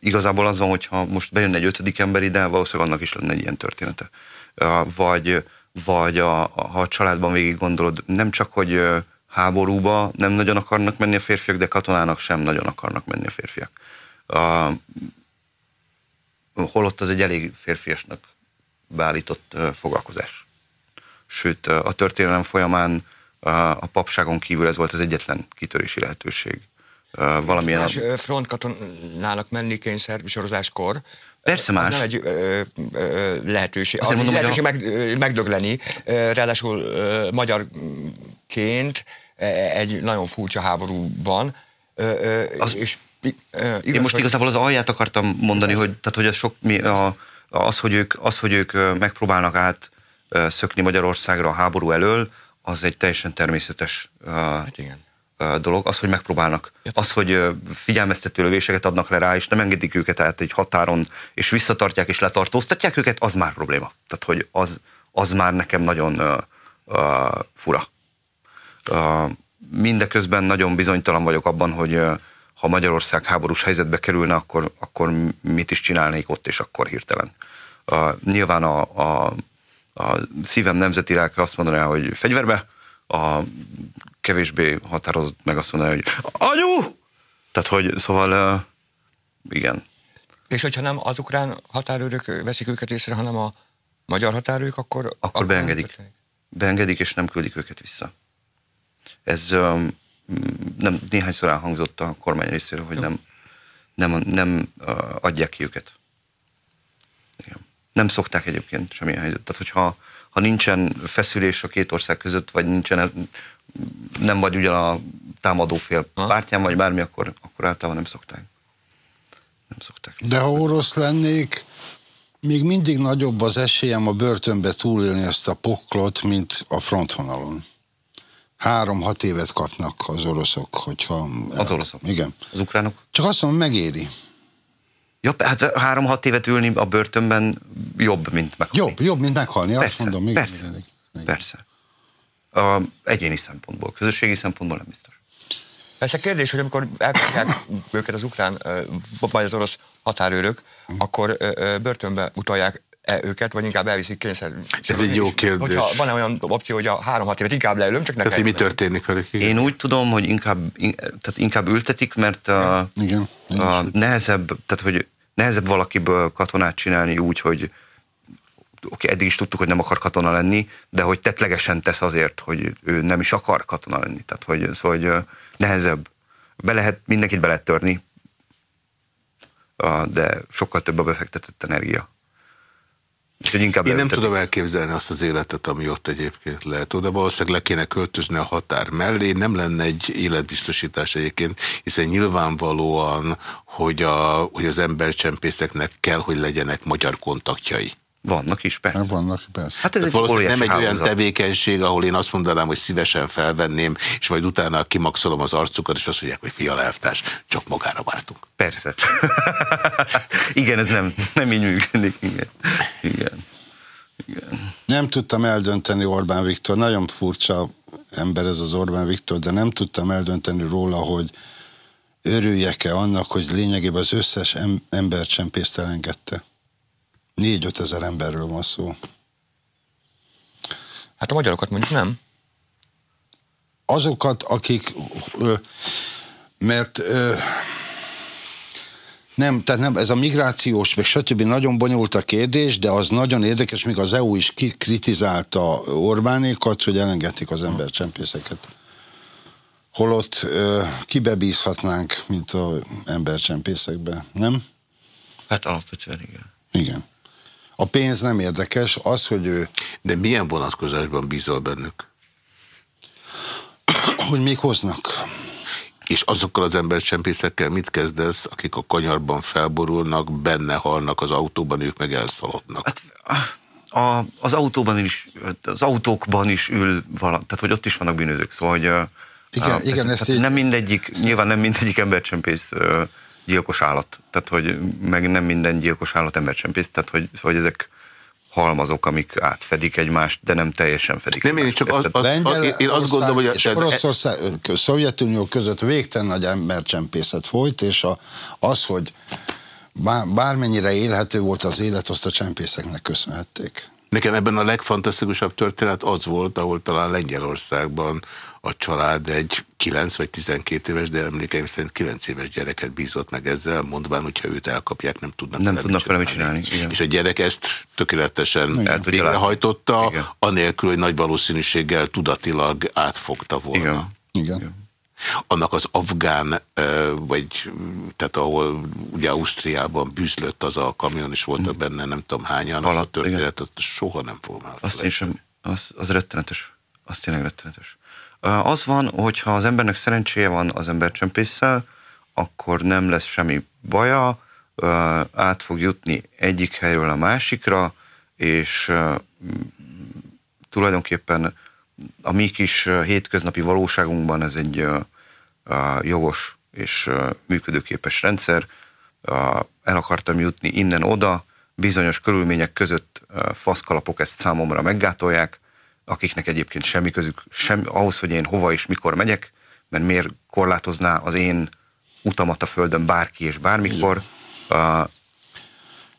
Speaker 2: igazából az van, hogyha most bejönne egy ötödik ember ide, valószínűleg annak is lenne egy ilyen története. Vagy vagy a, a, ha a családban végig gondolod, nem csak, hogy háborúba nem nagyon akarnak menni a férfiak, de katonának sem nagyon akarnak menni a férfiak. Holott az egy elég férfiasnak beállított foglalkozás. Sőt, a történelem folyamán a papságon kívül ez volt az egyetlen kitörési lehetőség. Valamilyen...
Speaker 3: Más frontkatonának menni kényszer sorozáskor,
Speaker 2: Persze más.
Speaker 3: Nem egy ö, ö, lehetőség. Azért mondom, lehetőség a... meg, megdögleni, ráadásul ö, magyarként egy nagyon furcsa háborúban. Ö,
Speaker 2: az... és Igaz, Én most igazából az alját akartam mondani, hogy, tehát, hogy az, sok, mi, a, az, hogy ők, az, hogy ők megpróbálnak át szökni Magyarországra a háború elől, az egy teljesen természetes hát igen. dolog. Az, hogy megpróbálnak, az, hogy figyelmeztető lövéseket adnak le rá, és nem engedik őket át egy határon, és visszatartják és letartóztatják őket, az már probléma. Tehát, hogy az, az már nekem nagyon uh, uh, fura. Uh, mindeközben nagyon bizonytalan vagyok abban, hogy uh, ha Magyarország háborús helyzetbe kerülne, akkor, akkor mit is csinálnék ott, és akkor hirtelen. Uh, nyilván a, a, a szívem nemzeti lelke azt mondaná, hogy fegyverbe, a kevésbé határozott meg azt mondaná, hogy anyu! Tehát, hogy szóval uh, igen.
Speaker 3: És hogyha nem az ukrán határőrök veszik őket észre, hanem a magyar határőrök, akkor... Akkor,
Speaker 2: akkor beengedik. Beengedik, és nem küldik őket vissza. Ez um, nem, néhányszor elhangzott a kormány részéről, hogy nem, nem, nem adják ki őket. Igen. Nem szokták egyébként semmilyen helyzet. Tehát, hogyha ha nincsen feszülés a két ország között, vagy nincsen, nem vagy ugyan a támadó fél pártján, vagy bármi, akkor, akkor általában nem szokták. Nem szokták.
Speaker 4: De ha orosz lennék, még mindig nagyobb az esélyem a börtönbe túlélni ezt a poklot, mint a frontvonalon. Három-hat évet kapnak az oroszok, hogyha...
Speaker 2: Az oroszok?
Speaker 4: Igen.
Speaker 2: Az ukránok?
Speaker 4: Csak azt mondom, megéri.
Speaker 2: Ja, hát három-hat évet ülni a börtönben jobb, mint meghalni.
Speaker 4: Jobb, jobb, mint meghalni,
Speaker 2: persze,
Speaker 4: azt mondom. Igen,
Speaker 2: persze, igen, igen. persze. A egyéni szempontból, közösségi szempontból nem biztos.
Speaker 3: Persze kérdés, hogy amikor elkapják őket az ukrán vagy az orosz határőrök, akkor börtönbe utalják -e őket, vagy inkább elviszik kényszer.
Speaker 1: Ez egy jó kérdés. Hogyha
Speaker 3: van-e olyan opció, hogy a három-hat évet inkább leülöm, csak ne
Speaker 1: Tehát, hogy mi történik velük?
Speaker 2: Igen. Én úgy tudom, hogy inkább, tehát inkább ültetik, mert a, igen, a nehezebb, tehát hogy nehezebb valakiből katonát csinálni úgy, hogy oké, eddig is tudtuk, hogy nem akar katona lenni, de hogy tetlegesen tesz azért, hogy ő nem is akar katona lenni. Tehát, hogy, szóval, hogy nehezebb. Be lehet, mindenkit be lehet törni, de sokkal több a befektetett energia.
Speaker 1: Úgyhogy inkább Én nem tudom elképzelni azt az életet, ami ott egyébként lehet. Oda valószínűleg le kéne költözni a határ mellé, nem lenne egy életbiztosítás egyébként, hiszen nyilvánvalóan, hogy, a, hogy az embercsempészeknek kell, hogy legyenek magyar kontaktjai.
Speaker 2: Vannak is, persze. Hát
Speaker 4: vannak, persze.
Speaker 1: Hát ez egy valószínűleg nem egy hálózat. olyan tevékenység, ahol én azt mondanám, hogy szívesen felvenném, és majd utána kimaxolom az arcukat, és azt mondják, hogy fia lelvtárs, csak magára vártunk.
Speaker 2: Persze. Igen, ez nem, nem így működik. Igen. Igen.
Speaker 4: Igen. Nem tudtam eldönteni Orbán Viktor, nagyon furcsa ember ez az Orbán Viktor, de nem tudtam eldönteni róla, hogy örüljek-e annak, hogy lényegében az összes em embercsempészt elengedte. Négy-öt ezer emberről van szó.
Speaker 3: Hát a magyarokat mondjuk nem.
Speaker 4: Azokat, akik, mert nem, tehát nem, ez a migrációs, meg stb. nagyon bonyolult a kérdés, de az nagyon érdekes, még az EU is kritizálta Orbánékat, hogy elengedték az embercsempészeket. Holott ö, kibebízhatnánk, mint az embercsempészekbe, nem?
Speaker 2: Hát alapvetően igen.
Speaker 4: Igen. A pénz nem érdekes, az, hogy ő...
Speaker 1: De milyen vonatkozásban bízol bennük?
Speaker 4: hogy még hoznak.
Speaker 1: És azokkal az embercsempészekkel mit kezdesz, akik a kanyarban felborulnak, benne halnak az autóban, ők meg elszaladnak? Hát,
Speaker 2: a, az autóban is, az autókban is ül valami, tehát hogy ott is vannak bűnözők, szóval hogy
Speaker 4: igen, a, igen,
Speaker 2: ez, így... nem mindegyik, nyilván nem mindegyik embercsempész gyilkos állat, tehát hogy meg nem minden gyilkos állat embercsempész, tehát hogy, hogy ezek halmazok, amik átfedik egymást, de nem teljesen fedik
Speaker 1: Nem, én csak az, az, Lengyel, az, én azt gondolom, hogy...
Speaker 4: És Oroszország, a Szovjetunió között végtelen nagy embercsempészet folyt, és a, az, hogy bár, bármennyire élhető volt az élet, azt a csempészeknek köszönhették.
Speaker 1: Nekem ebben a legfantasztikusabb történet az volt, ahol talán Lengyelországban a család egy 9 vagy 12 éves, de emlékeim szerint 9 éves gyereket bízott meg ezzel, mondván, hogyha őt elkapják, nem tudnak
Speaker 2: nem tudnak vele mit csinálni.
Speaker 1: Igen. És a gyerek ezt tökéletesen végrehajtotta, anélkül, hogy nagy valószínűséggel tudatilag átfogta volna.
Speaker 4: Igen. Igen. Igen
Speaker 1: annak az afgán, vagy tehát ahol ugye Ausztriában bűzlött az a kamion, és voltak benne nem tudom hányan, Alatt, az a történet, azt soha nem fogom
Speaker 2: Azt én az, az rettenetes. Az tényleg rettenetes. Az van, hogyha az embernek szerencséje van az embercsempésszel, akkor nem lesz semmi baja, át fog jutni egyik helyről a másikra, és tulajdonképpen a mi kis hétköznapi valóságunkban ez egy jogos és működőképes rendszer. El akartam jutni innen-oda, bizonyos körülmények között faszkalapok ezt számomra meggátolják, akiknek egyébként semmi közük sem, ahhoz, hogy én hova és mikor megyek, mert miért korlátozná az én utamat a Földön bárki és bármikor.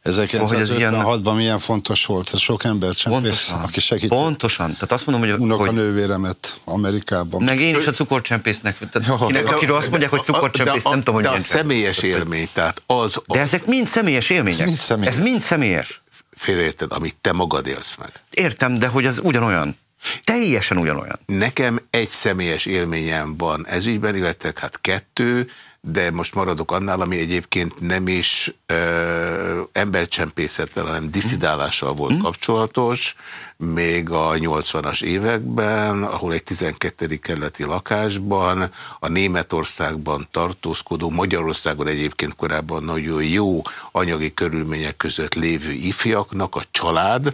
Speaker 2: Uh,
Speaker 4: 1956-ban szóval, milyen fontos volt, ez sok ember csempész, aki segít.
Speaker 2: Pontosan, tehát azt mondom, hogy...
Speaker 4: Unoka hogy, nővéremet Amerikában.
Speaker 2: Meg én is a cukorcsempésznek, tehát kinek, akiről azt mondják, hogy cukorcsempész, nem tudom, hogy
Speaker 1: de a személyes élmény, tehát az...
Speaker 2: De ezek mind személyes élmények. Ez mind személyes. Ez mind személyes.
Speaker 1: Félreérted, amit te magad élsz meg.
Speaker 2: Értem, de hogy az ugyanolyan. Teljesen ugyanolyan.
Speaker 1: Nekem egy személyes élményem van ezügyben, illetve hát kettő, de most maradok annál, ami egyébként nem is ö, embercsempészettel, hanem diszidálással volt mm. kapcsolatos, még a 80-as években, ahol egy 12. kerületi lakásban, a Németországban tartózkodó, Magyarországon egyébként korábban nagyon jó anyagi körülmények között lévő ifjaknak a család,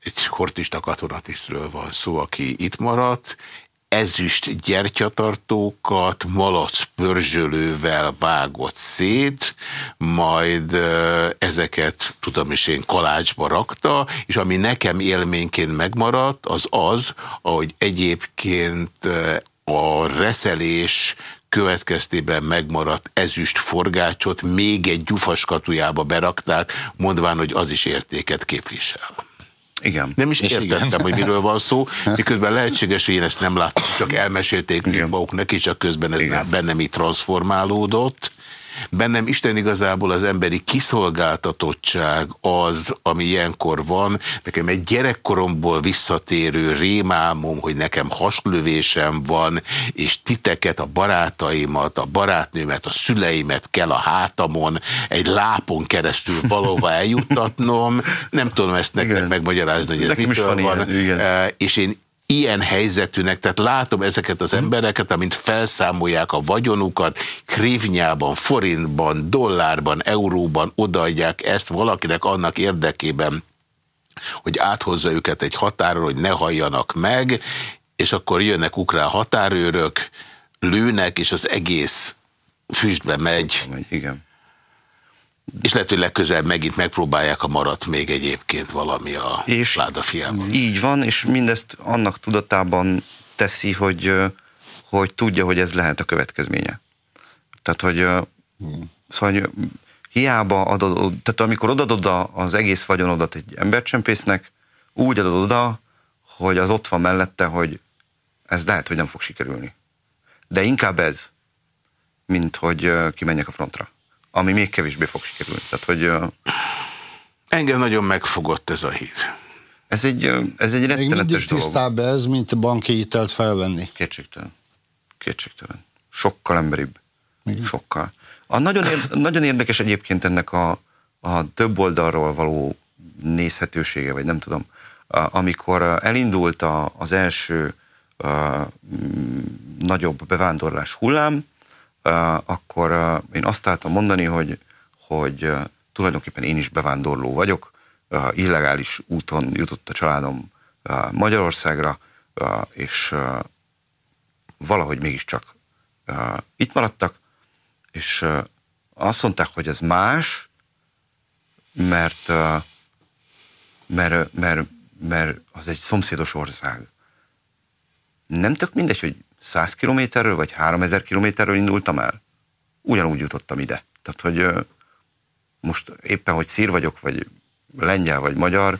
Speaker 1: egy hortista katonatisztről van szó, aki itt maradt, ezüst gyertyatartókat malac pörzsölővel vágott szét, majd ezeket, tudom is én, kalácsba rakta, és ami nekem élményként megmaradt, az az, ahogy egyébként a reszelés következtében megmaradt ezüst forgácsot még egy gyufaskatujába berakták, mondván, hogy az is értéket képvisel.
Speaker 2: Igen.
Speaker 1: Nem is és értettem, igen. hogy miről van szó, miközben lehetséges, hogy én ezt nem láttam, csak elmesélték maguknak, és csak közben ez igen. bennem így transformálódott. Bennem Isten igazából az emberi kiszolgáltatottság az, ami ilyenkor van. Nekem egy gyerekkoromból visszatérő rémálmom, hogy nekem haslövésem van, és titeket, a barátaimat, a barátnőmet, a szüleimet kell a hátamon egy lápon keresztül valóva eljuttatnom. Nem tudom ezt nektek Igen. megmagyarázni, hogy ez mitől van. Ilyen, eh, És én ilyen helyzetűnek, tehát látom ezeket az embereket, amint felszámolják a vagyonukat, krivnyában, forintban, dollárban, euróban odaadják ezt valakinek annak érdekében, hogy áthozza őket egy határon, hogy ne halljanak meg, és akkor jönnek ukrán határőrök, lőnek, és az egész füstbe megy.
Speaker 2: Igen.
Speaker 1: És lehet, hogy legközelebb megint megpróbálják a maradt még egyébként valami a és láda fiában.
Speaker 2: Így van, és mindezt annak tudatában teszi, hogy, hogy tudja, hogy ez lehet a következménye. Tehát, hogy, hmm. szóval, hogy hiába adod, tehát amikor odadod az egész vagyonodat egy embercsempésznek, úgy adod oda, hogy az ott van mellette, hogy ez lehet, hogy nem fog sikerülni. De inkább ez, mint hogy kimenjek a frontra ami még kevésbé fog sikerülni. Tehát, hogy,
Speaker 1: Engem nagyon megfogott ez a hír.
Speaker 2: Ez egy, ez egy rettenetes
Speaker 4: dolog. tisztább ez, mint a banki hitelt felvenni.
Speaker 2: Kétségtelen. Kétségtelen. Sokkal emberibb. Igen. Sokkal. A nagyon, nagyon érdekes egyébként ennek a, a több oldalról való nézhetősége, vagy nem tudom, amikor elindult a, az első a, nagyobb bevándorlás hullám, akkor én azt álltam mondani, hogy, hogy tulajdonképpen én is bevándorló vagyok, illegális úton jutott a családom Magyarországra, és valahogy mégiscsak itt maradtak, és azt mondták, hogy ez más, mert, mert, mert, mert az egy szomszédos ország. Nem tök mindegy, hogy 100 kilométerről vagy 3000 kilométerről indultam el. Ugyanúgy jutottam ide. Tehát, hogy most éppen, hogy szír vagyok, vagy lengyel, vagy magyar,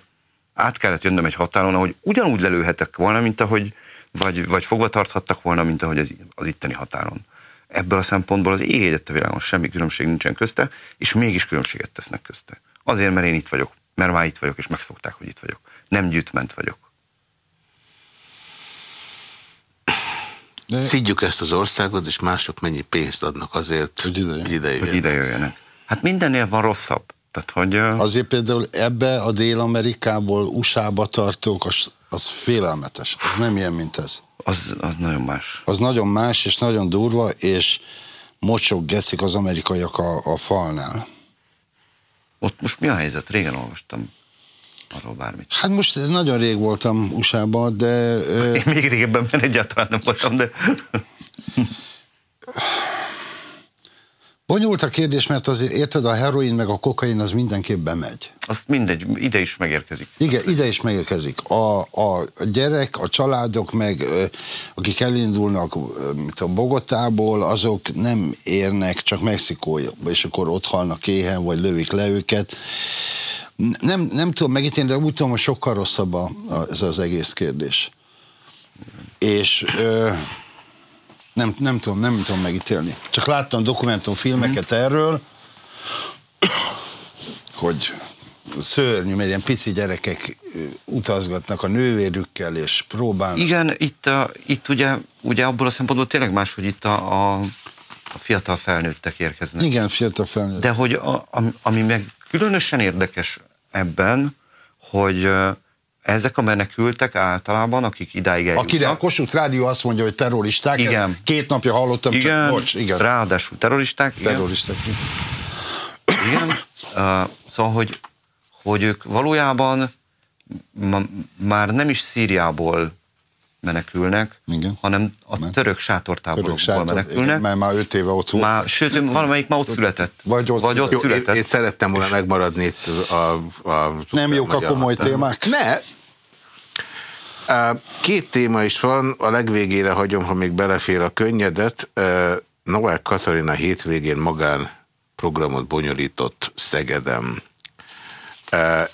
Speaker 2: át kellett jönnöm egy határon, ahogy ugyanúgy lelőhetek volna, mint ahogy, vagy, vagy fogva tarthattak volna, mint ahogy az, az itteni határon. Ebből a szempontból az ég egyet a világon semmi különbség nincsen közte, és mégis különbséget tesznek közte. Azért, mert én itt vagyok, mert már itt vagyok, és megszokták, hogy itt vagyok. Nem gyűjtment vagyok.
Speaker 1: De... Szidjuk ezt az országot, és mások mennyi pénzt adnak azért, hogy ide, hogy ide,
Speaker 2: hogy ide jöjjenek. Hát mindennél van rosszabb. Tehát, hogy,
Speaker 4: Azért például ebbe a Dél-Amerikából USA-ba tartók, az, az félelmetes. Az nem ilyen, mint ez.
Speaker 2: Az, az nagyon más.
Speaker 4: Az nagyon más, és nagyon durva, és mocsok gecik az amerikaiak a, a falnál.
Speaker 2: Ott most mi a helyzet? Régen olvastam arról bármit.
Speaker 4: Hát most nagyon rég voltam USA-ban, de...
Speaker 2: Én még régebben egyáltalán nem voltam, de...
Speaker 4: Bonyolult a kérdés, mert azért érted, a heroin meg a kokain az mindenképp bemegy.
Speaker 2: Azt mindegy, ide is megérkezik.
Speaker 4: Igen, ide is megérkezik. A, a gyerek, a családok meg, akik elindulnak mint a Bogotából, azok nem érnek csak Mexikóba, és akkor ott halnak éhen, vagy lövik le őket. Nem, nem tudom megítélni, de úgy tudom, hogy sokkal rosszabb a, a, ez az egész kérdés. És... Ö, nem, nem, tudom, nem tudom megítélni. Csak láttam dokumentumfilmeket mm. erről, hogy szörnyű, mert ilyen pici gyerekek utazgatnak a nővérükkel, és próbálnak.
Speaker 2: Igen, itt, a, itt ugye, ugye abból a szempontból tényleg más, hogy itt a, a, a fiatal felnőttek érkeznek.
Speaker 4: Igen, fiatal felnőttek.
Speaker 2: De hogy a, a, ami meg különösen érdekes ebben, hogy ezek a menekültek általában, akik idáig eljutnak.
Speaker 4: Akire a Kossuth Rádió azt mondja, hogy terroristák,
Speaker 2: igen.
Speaker 4: Két napja hallottam,
Speaker 2: igen.
Speaker 4: csak bocs, igen.
Speaker 2: Ráadásul terroristák.
Speaker 4: Terroristák.
Speaker 2: Igen. igen. Uh, szóval, hogy, hogy ők valójában ma, már nem is Szíriából menekülnek, igen. hanem a török sátortáborokból sátor, menekülnek.
Speaker 4: Mert már öt éve ott.
Speaker 2: Már, sőt, valamelyik már ott született.
Speaker 4: Vagy ott,
Speaker 2: vagy ott
Speaker 1: jó,
Speaker 2: született.
Speaker 1: Én, én szerettem volna megmaradni itt a... a
Speaker 4: nem jók a komoly témák?
Speaker 1: Ne, Két téma is van, a legvégére hagyom, ha még belefér a könnyedet. Novák Katalina hétvégén magán programot bonyolított Szegedem.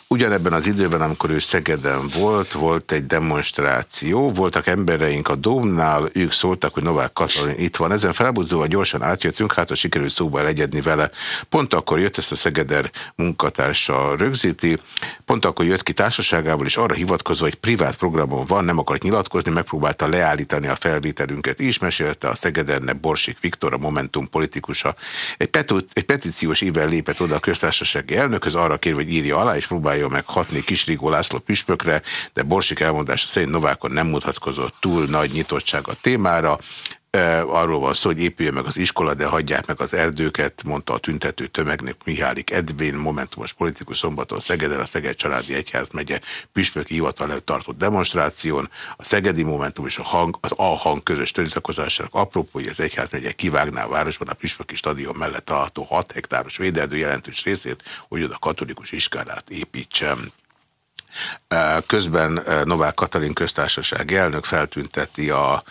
Speaker 1: Ugyanebben az időben, amikor ő Szegeden volt, volt egy demonstráció, voltak embereink a Dómnál, ők szóltak, hogy Novák Katalin itt van. Ezen felbuzdulva gyorsan átjöttünk, hát a sikerült szóba elegyedni vele. Pont akkor jött ezt a Szegeder munkatársa rögzíti, pont akkor jött ki társaságával, és arra hivatkozva, hogy privát programon van, nem akart nyilatkozni, megpróbálta leállítani a felvételünket is, mesélte a Szegedernek Borsik Viktor, a Momentum politikusa. Egy, egy petíciós évvel lépett oda a köztársasági elnökhöz, arra kérve, hogy írja alá, és próbálja meg hatni Kisrigó László püspökre, de Borsik elmondása szerint Novákon nem mutatkozott túl nagy nyitottság a témára. Arról van szó, hogy épüljön meg az iskola, de hagyják meg az erdőket, mondta a tüntető tömegnek Mihálik Edvén, momentumos politikus szombaton Szegeden, a Szeged Családi Egyház megye püspöki hivatal előtt tartott demonstráción. A Szegedi Momentum és a hang, az A hang közös tiltakozásának apropó, hogy az Egyház megye kivágná a városban a püspöki stadion mellett található 6 hektáros védelmű jelentős részét, hogy oda katolikus iskolát építsen. Közben Novák Katalin köztársasági elnök feltünteti a,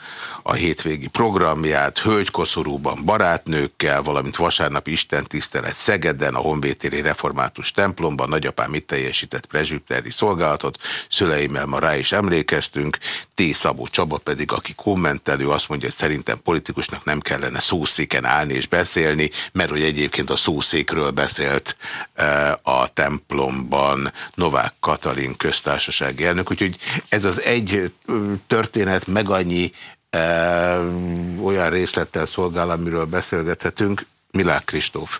Speaker 1: a hétvégi programját, hölgykoszorúban barátnőkkel, valamint vasárnap Isten tisztelet Szegeden, a Honvétéri Református templomban, nagyapám itt teljesített prezsüpteri szolgálatot, szüleimmel ma rá is emlékeztünk, T. Szabó Csaba pedig, aki kommentelő, azt mondja, hogy szerintem politikusnak nem kellene szószéken állni és beszélni, mert hogy egyébként a szószékről beszélt a templomban Novák Katalin Katalin köztársasági elnök, úgyhogy ez az egy történet meg annyi e, olyan részlettel szolgál, amiről beszélgethetünk. Milák Kristóf,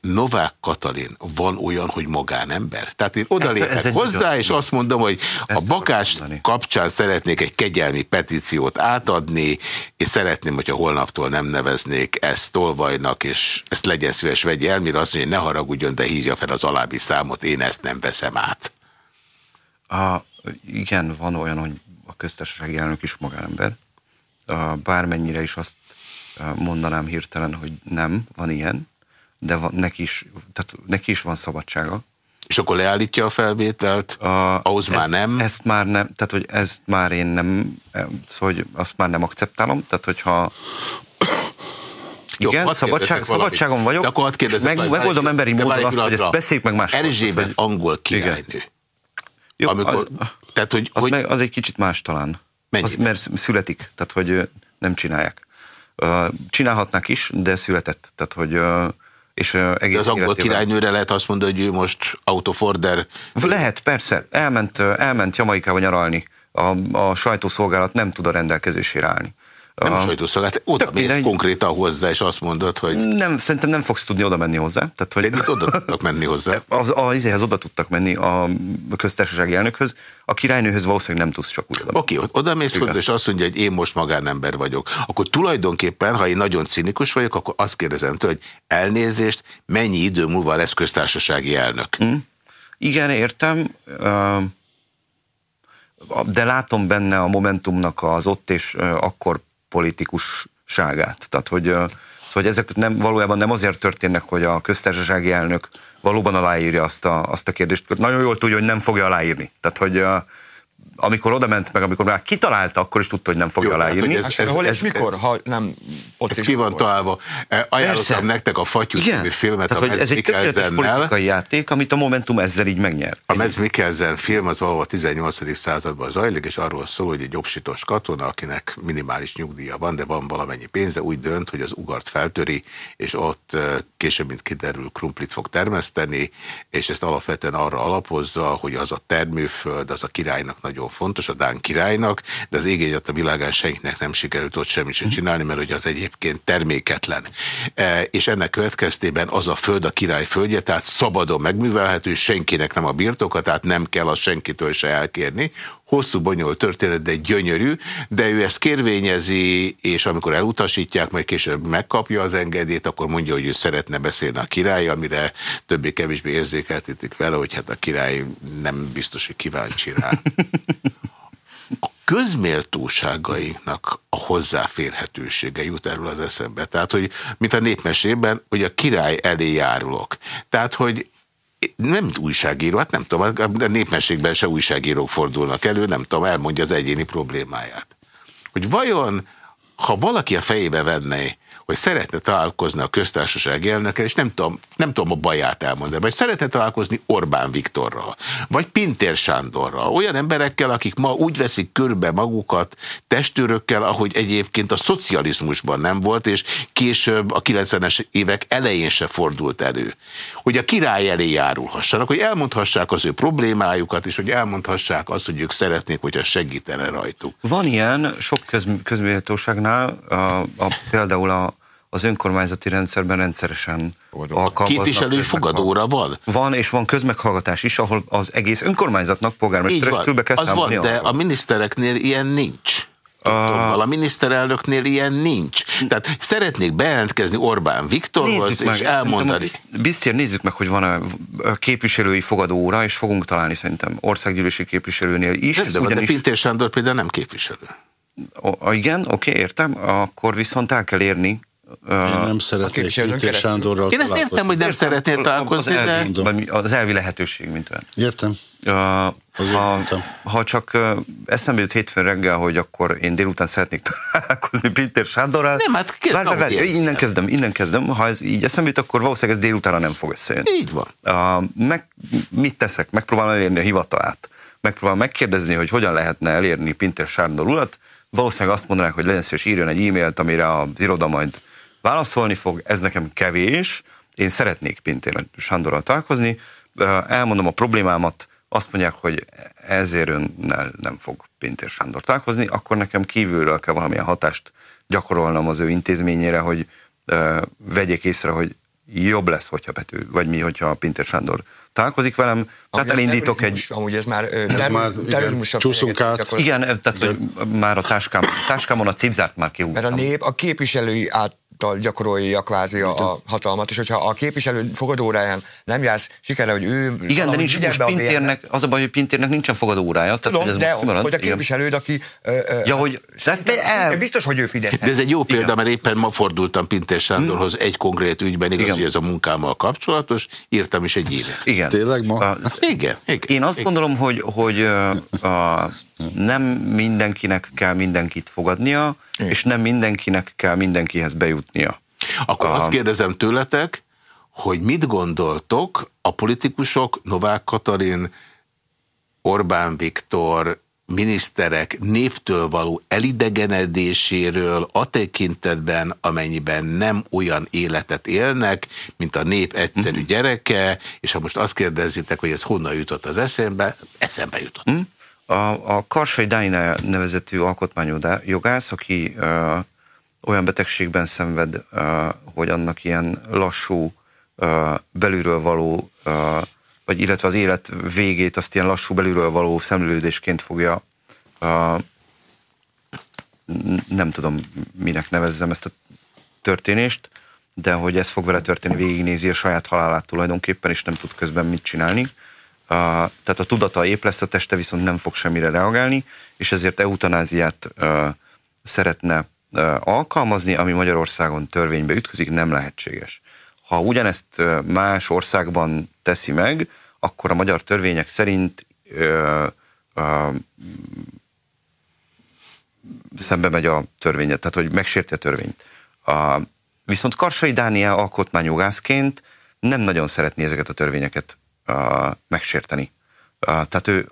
Speaker 1: Novák Katalin van olyan, hogy magánember? Tehát én odalépek hozzá, és azt mondom, hogy a bakás kapcsán szeretnék egy kegyelmi petíciót átadni, és szeretném, hogyha holnaptól nem neveznék ezt tolvajnak, és ezt legyen szíves vegye el, mire azt mondja, hogy ne haragudjon, de hívja fel az alábbi számot, én ezt nem veszem át.
Speaker 2: A, igen, van olyan, hogy a köztársasági elnök is magánember. A, bármennyire is azt mondanám hirtelen, hogy nem, van ilyen, de van, neki, is, tehát neki is van szabadsága.
Speaker 1: És akkor leállítja a felvételt? A, ahhoz
Speaker 2: ezt,
Speaker 1: már nem?
Speaker 2: Ezt már nem, tehát hogy ezt már én nem, szóval, hogy azt már nem akceptálom, tehát hogyha jó, Igen, szabadság, szabadságon vagyok, de akkor meg, megoldom emberi módon azt, hogy ezt beszéljük meg máskor.
Speaker 1: Erzsébet angol királynő. Igen
Speaker 2: Jó,
Speaker 1: Amikor,
Speaker 2: az-
Speaker 1: tehát, hogy,
Speaker 2: Az,
Speaker 1: hogy
Speaker 2: meg, az egy kicsit más talán. Az, mert sz- születik, tehát hogy nem csinálják. Csinálhatnak is, de született. Tehát, hogy és ö,
Speaker 1: de
Speaker 2: egész
Speaker 1: az angol királynőre lehet azt mondani, hogy ő most autoforder,
Speaker 2: Lehet, persze. Elment, elment Jamaikába nyaralni. A, a sajtószolgálat nem tud a rendelkezésére állni.
Speaker 1: Nem a sajtószolgálat, oda mész
Speaker 2: mindegy.
Speaker 1: konkrétan hozzá, és azt mondod, hogy
Speaker 2: Nem, szerintem nem fogsz tudni oda menni hozzá. Tehát, hogy
Speaker 1: de oda tudnak menni hozzá.
Speaker 2: az, a, izéhez oda tudtak menni a köztársasági elnökhöz, a királynőhöz valószínűleg nem tudsz csak úgy oda.
Speaker 1: Oké, okay, oda mész
Speaker 2: Igen.
Speaker 1: hozzá, és azt mondja, hogy én most magánember vagyok. Akkor tulajdonképpen, ha én nagyon cinikus vagyok, akkor azt kérdezem tőle, hogy elnézést, mennyi idő múlva lesz köztársasági elnök?
Speaker 2: Hm? Igen, értem, ö, de látom benne a Momentumnak az ott és akkor politikusságát. Tehát, hogy, szóval, hogy ezek nem, valójában nem azért történnek, hogy a köztársasági elnök valóban aláírja azt a, azt a kérdést. Nagyon jól tudja, hogy nem fogja aláírni. Tehát, hogy amikor oda ment meg, amikor már kitalálta, akkor is tudta, hogy nem fogja
Speaker 1: Jó,
Speaker 2: aláírni.
Speaker 1: hogy
Speaker 3: Ez,
Speaker 1: ez-
Speaker 3: ez, hol és
Speaker 1: ez-
Speaker 3: mikor, ha nem ott
Speaker 1: Ez
Speaker 3: is
Speaker 1: ki van találva. Eh, Ajánlottam
Speaker 2: Persze.
Speaker 1: nektek a Fattyú című filmet
Speaker 2: Tehát,
Speaker 1: a Mads
Speaker 2: ez egy tökéletes politikai játék, amit a Momentum ezzel így megnyer.
Speaker 1: A Mads Mikkelsen film az valahol a 18. században zajlik, és arról szól, hogy egy obsitos katona, akinek minimális nyugdíja van, de van valamennyi pénze, úgy dönt, hogy az ugart feltöri, és ott eh, később, mint kiderül, krumplit fog termeszteni, és ezt alapvetően arra alapozza, hogy az a termőföld, az a királynak nagyon fontos, a Dán királynak, de az ég a világán senkinek nem sikerült ott semmit sem csinálni, mert hogy az egyébként terméketlen. E, és ennek következtében az a föld a király földje, tehát szabadon megművelhető, senkinek nem a birtoka, tehát nem kell azt senkitől se elkérni. Hosszú, bonyolult történet, de gyönyörű, de ő ezt kérvényezi, és amikor elutasítják, majd később megkapja az engedélyt, akkor mondja, hogy ő szeretne beszélni a király, amire többé-kevésbé érzékeltetik vele, hogy hát a király nem biztos, hogy kíváncsi rá a közméltóságainknak a hozzáférhetősége jut erről az eszembe. Tehát, hogy mint a népmesében, hogy a király elé járulok. Tehát, hogy nem újságíró, hát nem tudom, a népmeségben se újságírók fordulnak elő, nem tudom, elmondja az egyéni problémáját. Hogy vajon, ha valaki a fejébe venné, hogy szeretne találkozni a köztársaság elnökkel, és nem tudom, nem tudom a baját elmondani, vagy szeretne találkozni Orbán Viktorral, vagy Pintér Sándorral, olyan emberekkel, akik ma úgy veszik körbe magukat testőrökkel, ahogy egyébként a szocializmusban nem volt, és később a 90-es évek elején se fordult elő. Hogy a király elé járulhassanak, hogy elmondhassák az ő problémájukat, és hogy elmondhassák azt, hogy ők szeretnék, hogyha segítene rajtuk.
Speaker 2: Van ilyen sok köz, közméltóságnál, a, a, például a, az önkormányzati rendszerben rendszeresen alkalmaznak.
Speaker 1: Képviselői fogadóra van?
Speaker 2: Van, és van közmeghallgatás is, ahol az egész önkormányzatnak polgármester
Speaker 1: Így
Speaker 2: is többbe kell
Speaker 1: az van,
Speaker 2: számolni
Speaker 1: de
Speaker 2: arról.
Speaker 1: a minisztereknél ilyen nincs. Tudtommal, a miniszterelnöknél ilyen nincs. Tehát szeretnék bejelentkezni Orbán Viktorhoz,
Speaker 2: Nézzük meg,
Speaker 1: és elmondani.
Speaker 2: Szerintem a Biztos nézzük meg, hogy van-e a képviselői fogadóra, és fogunk találni szerintem országgyűlési képviselőnél is.
Speaker 1: Nem, de, van, de
Speaker 2: ugyanis,
Speaker 1: Pintér Sándor például nem képviselő.
Speaker 2: o, igen, oké, értem, akkor viszont el kell érni.
Speaker 4: Én nem
Speaker 3: A
Speaker 4: szeretnék Pintér. Sándorral
Speaker 1: Én ezt értem, hogy nem szeretnél találkozni,
Speaker 2: az
Speaker 1: de...
Speaker 2: elvi, vagy az elvi lehetőség, mint olyan.
Speaker 4: Értem.
Speaker 2: Uh, ha, ha csak uh, eszembe jut hétfőn reggel, hogy akkor én délután szeretnék találkozni Pintér Sándorral.
Speaker 1: Nem, hát kérd-
Speaker 2: várj, várj, várj, innen kezdem, innen kezdem. Ha ez így eszembe jut, akkor valószínűleg ez délutánra nem fog összejönni.
Speaker 1: Így van.
Speaker 2: Uh, meg, mit teszek? Megpróbálom elérni a hivatalát. Megpróbálom megkérdezni, hogy hogyan lehetne elérni Pintér Sándor urat. Valószínűleg azt mondanák, hogy legyen szíves írjon egy e-mailt, amire az iroda majd válaszolni fog. Ez nekem kevés. Én szeretnék Pintér Sándorral találkozni. Elmondom a problémámat, azt mondják, hogy ezért önnel nem fog Pintér Sándor találkozni, akkor nekem kívülről kell valamilyen hatást gyakorolnom az ő intézményére, hogy uh, vegyék észre, hogy jobb lesz, hogyha Pető, vagy mi, hogyha Pintér Sándor találkozik velem. Tehát
Speaker 3: Amúgy ez
Speaker 2: elindítok egy...
Speaker 3: Amúgy ez már, ö,
Speaker 4: Ez
Speaker 3: terrorizmus-
Speaker 4: már, igen,
Speaker 3: terrorizmusra
Speaker 4: csúszunk át.
Speaker 2: Igen, tehát hogy már a táskám, táskámon a cipzárt már kihúztam.
Speaker 3: Mert a nép a képviselői által gyakorolja kvázi a, a hatalmat, és hogyha a képviselő fogadóráján nem jársz sikerre, hogy ő...
Speaker 2: Igen, de nincs most Pintérnek, az a baj, hogy Pintérnek nincsen fogadóórája. Tehát,
Speaker 3: Tudom,
Speaker 2: hogy ez
Speaker 3: de
Speaker 2: most kimarad.
Speaker 3: hogy a
Speaker 2: Igen.
Speaker 3: képviselőd, aki... Ö, ö,
Speaker 2: Ja, hogy-
Speaker 3: szerintem,
Speaker 2: de el-
Speaker 3: biztos, hogy ő Fidesz.
Speaker 1: De ez egy jó példa,
Speaker 2: Igen.
Speaker 1: mert éppen ma fordultam Pintér Sándorhoz egy konkrét ügyben, igaz,
Speaker 2: Igen.
Speaker 1: hogy ez a munkámmal kapcsolatos, írtam is egy évet.
Speaker 2: Igen.
Speaker 4: Tényleg ma?
Speaker 2: A-
Speaker 1: Igen, igen.
Speaker 2: Én azt
Speaker 1: igen.
Speaker 2: gondolom, hogy, hogy a, nem mindenkinek kell mindenkit fogadnia, és nem mindenkinek kell mindenkihez bejutnia.
Speaker 1: Akkor
Speaker 2: A-
Speaker 1: azt kérdezem tőletek, hogy mit gondoltok a politikusok, Novák Katalin, Orbán Viktor miniszterek néptől való elidegenedéséről a tekintetben, amennyiben nem olyan életet élnek, mint a nép egyszerű mhm. gyereke, és ha most azt kérdezitek, hogy ez honnan jutott az eszembe, eszembe jutott. Mm.
Speaker 2: A, a Karsai Dáina nevezetű alkotmányjogász, aki uh, olyan betegségben szenved, uh, hogy annak ilyen lassú, uh, belülről való uh, vagy illetve az élet végét azt ilyen lassú belülről való szemlélődésként fogja a, nem tudom, minek nevezzem ezt a történést, de hogy ez fog vele történni, végignézi a saját halálát tulajdonképpen, és nem tud közben mit csinálni. A, tehát a tudata épp lesz, a teste viszont nem fog semmire reagálni, és ezért eutanáziát a, szeretne a, alkalmazni, ami Magyarországon törvénybe ütközik, nem lehetséges. Ha ugyanezt más országban teszi meg, akkor a magyar törvények szerint ö, ö, szembe megy a törvényet, tehát hogy megsérti a törvényt. A, viszont Karsai Dániel alkotmányjogászként nem nagyon szeretné ezeket a törvényeket megsérteni. A, tehát ő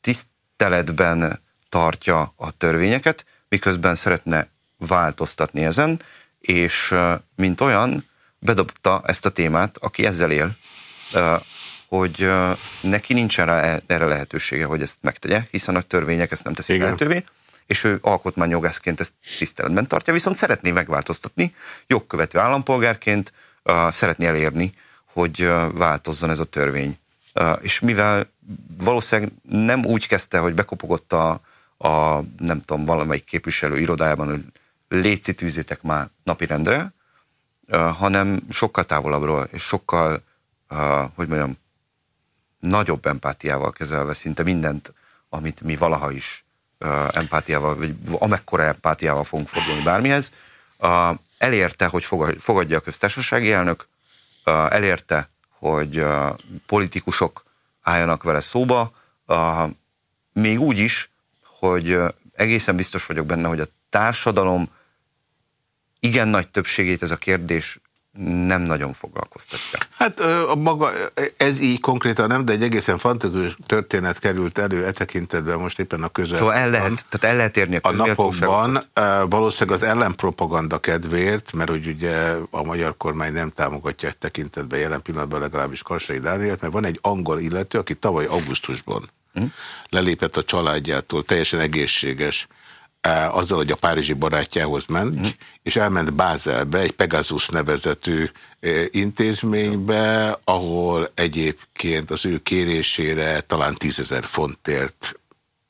Speaker 2: tiszteletben tartja a törvényeket, miközben szeretne változtatni ezen, és mint olyan bedobta ezt a témát, aki ezzel él, hogy neki nincsen rá erre lehetősége, hogy ezt megtegye, hiszen a törvények ezt nem teszik lehetővé, és ő alkotmányjogászként ezt tiszteletben tartja, viszont szeretné megváltoztatni, jogkövető állampolgárként uh, szeretné elérni, hogy változzon ez a törvény. És mivel valószínűleg nem úgy kezdte, hogy bekopogott a, a nem tudom, valamelyik képviselő irodájában, hogy tűzétek már napirendre, hanem sokkal távolabbról, és sokkal, hogy mondjam, nagyobb empátiával kezelve szinte mindent, amit mi valaha is empátiával, vagy amekkora empátiával fogunk fordulni bármihez, elérte, hogy fogadja a köztársasági elnök, elérte, hogy politikusok álljanak vele szóba, még úgy is, hogy egészen biztos vagyok benne, hogy a társadalom igen nagy többségét ez a kérdés nem nagyon foglalkoztatja.
Speaker 1: Hát a maga, ez így konkrétan nem, de egy egészen fantasztikus történet került elő e tekintetben most éppen a közel.
Speaker 2: Szóval el lehet, tehát el lehet érni
Speaker 1: a, a napokban valószínűleg az ellenpropaganda kedvéért, mert hogy ugye a magyar kormány nem támogatja egy tekintetben jelen pillanatban legalábbis Karsai Dánielt, mert van egy angol illető, aki tavaly augusztusban hm? lelépett a családjától, teljesen egészséges, azzal, hogy a párizsi barátjához ment, mm. és elment Bázelbe, egy Pegasus nevezetű intézménybe, ahol egyébként az ő kérésére talán tízezer fontért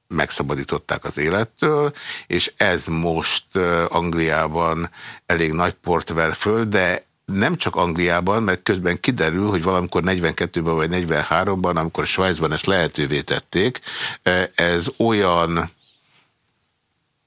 Speaker 1: megszabadították az élettől, és ez most Angliában elég nagy port ver föl, de nem csak Angliában, mert közben kiderül, hogy valamikor 42-ben vagy 43-ban, amikor Svájcban ezt lehetővé tették, ez olyan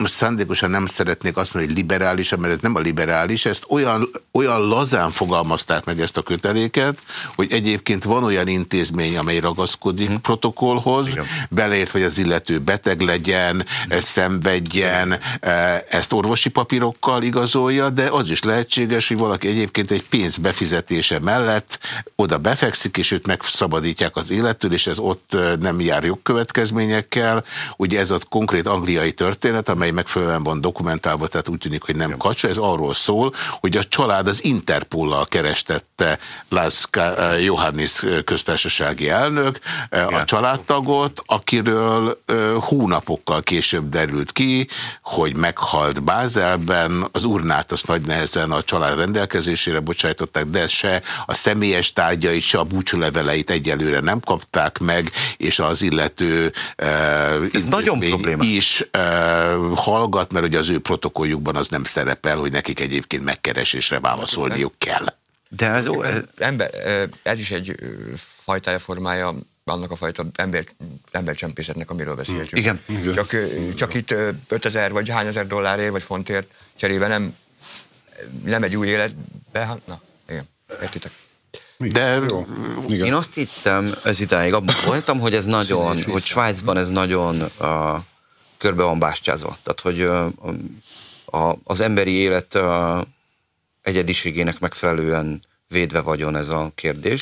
Speaker 1: most szándékosan nem szeretnék azt mondani, hogy liberális, mert ez nem a liberális, ezt olyan, olyan lazán fogalmazták meg ezt a köteléket, hogy egyébként van olyan intézmény, amely ragaszkodik hmm. protokollhoz, Igen. beleért, hogy az illető beteg legyen, Igen. szenvedjen, e, ezt orvosi papírokkal igazolja, de az is lehetséges, hogy valaki egyébként egy pénz befizetése mellett oda befekszik, és őt megszabadítják az élettől, és ez ott e, nem jár jogkövetkezményekkel. Ugye ez az konkrét angliai történet, amely amely megfelelően van dokumentálva, tehát úgy tűnik, hogy nem kacsa. Ez arról szól, hogy a család az Interpollal kerestette Lászka eh, Johannis köztársasági elnök, eh, a családtagot, akiről eh, hónapokkal később derült ki, hogy meghalt Bázelben, az urnát azt nagy nehezen a család rendelkezésére bocsájtották, de se a személyes tárgyait, se a búcsúleveleit egyelőre nem kapták meg, és az illető
Speaker 2: Ez nagyon probléma.
Speaker 1: is hallgat, mert ugye az ő protokolljukban az nem szerepel, hogy nekik egyébként megkeresésre válaszolniuk kell.
Speaker 3: De ez, ez, ember, ez is egy fajtája formája annak a fajta ember, embercsempészetnek, amiről beszéltünk.
Speaker 2: Igen.
Speaker 3: Csak, csak itt 5000 vagy hány ezer dollárért vagy fontért cserébe nem, nem egy új életbe, na, igen, értitek.
Speaker 2: De Jó. Igen. én azt hittem ez idáig, abban voltam, hogy ez nagyon, hogy Svájcban ez nagyon uh, körbe van bástyázva. Tehát, hogy a, az emberi élet egyediségének megfelelően védve vagyon ez a kérdés,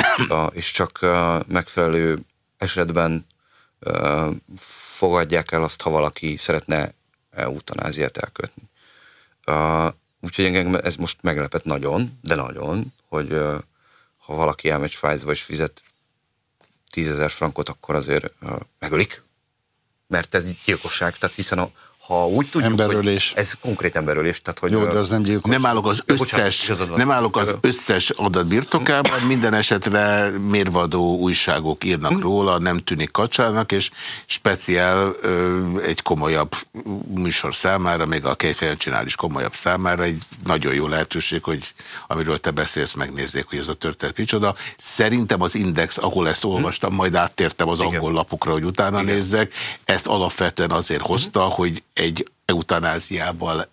Speaker 2: és csak megfelelő esetben fogadják el azt, ha valaki szeretne eutanáziát elkövetni. Uh, úgyhogy engem ez most meglepett nagyon, de nagyon, hogy ha valaki elmegy Svájcba és fizet tízezer frankot, akkor azért megölik. Mert ez gyilkosság, tehát hiszen a, ha úgy tudjuk,
Speaker 4: Emberölés.
Speaker 2: hogy ez konkrét emberölés, tehát hogy...
Speaker 4: Jó, de az nem gyilkos.
Speaker 1: Nem állok az
Speaker 2: bocsánat,
Speaker 1: összes,
Speaker 2: van.
Speaker 1: nem állok az összes adat birtokában, minden esetre mérvadó újságok írnak
Speaker 2: Hm.
Speaker 1: róla, nem tűnik kacsának, és speciál egy komolyabb műsor számára, még a Kejfejancsinál is komolyabb számára, egy nagyon jó lehetőség, hogy amiről te beszélsz, megnézzék, hogy ez a történet micsoda. Szerintem az Index, ahol ezt olvastam, majd áttértem az
Speaker 2: Igen.
Speaker 1: angol lapokra, hogy utána
Speaker 2: Igen.
Speaker 1: nézzek, ezt alapvetően azért hozta, hogy egy eutanáziával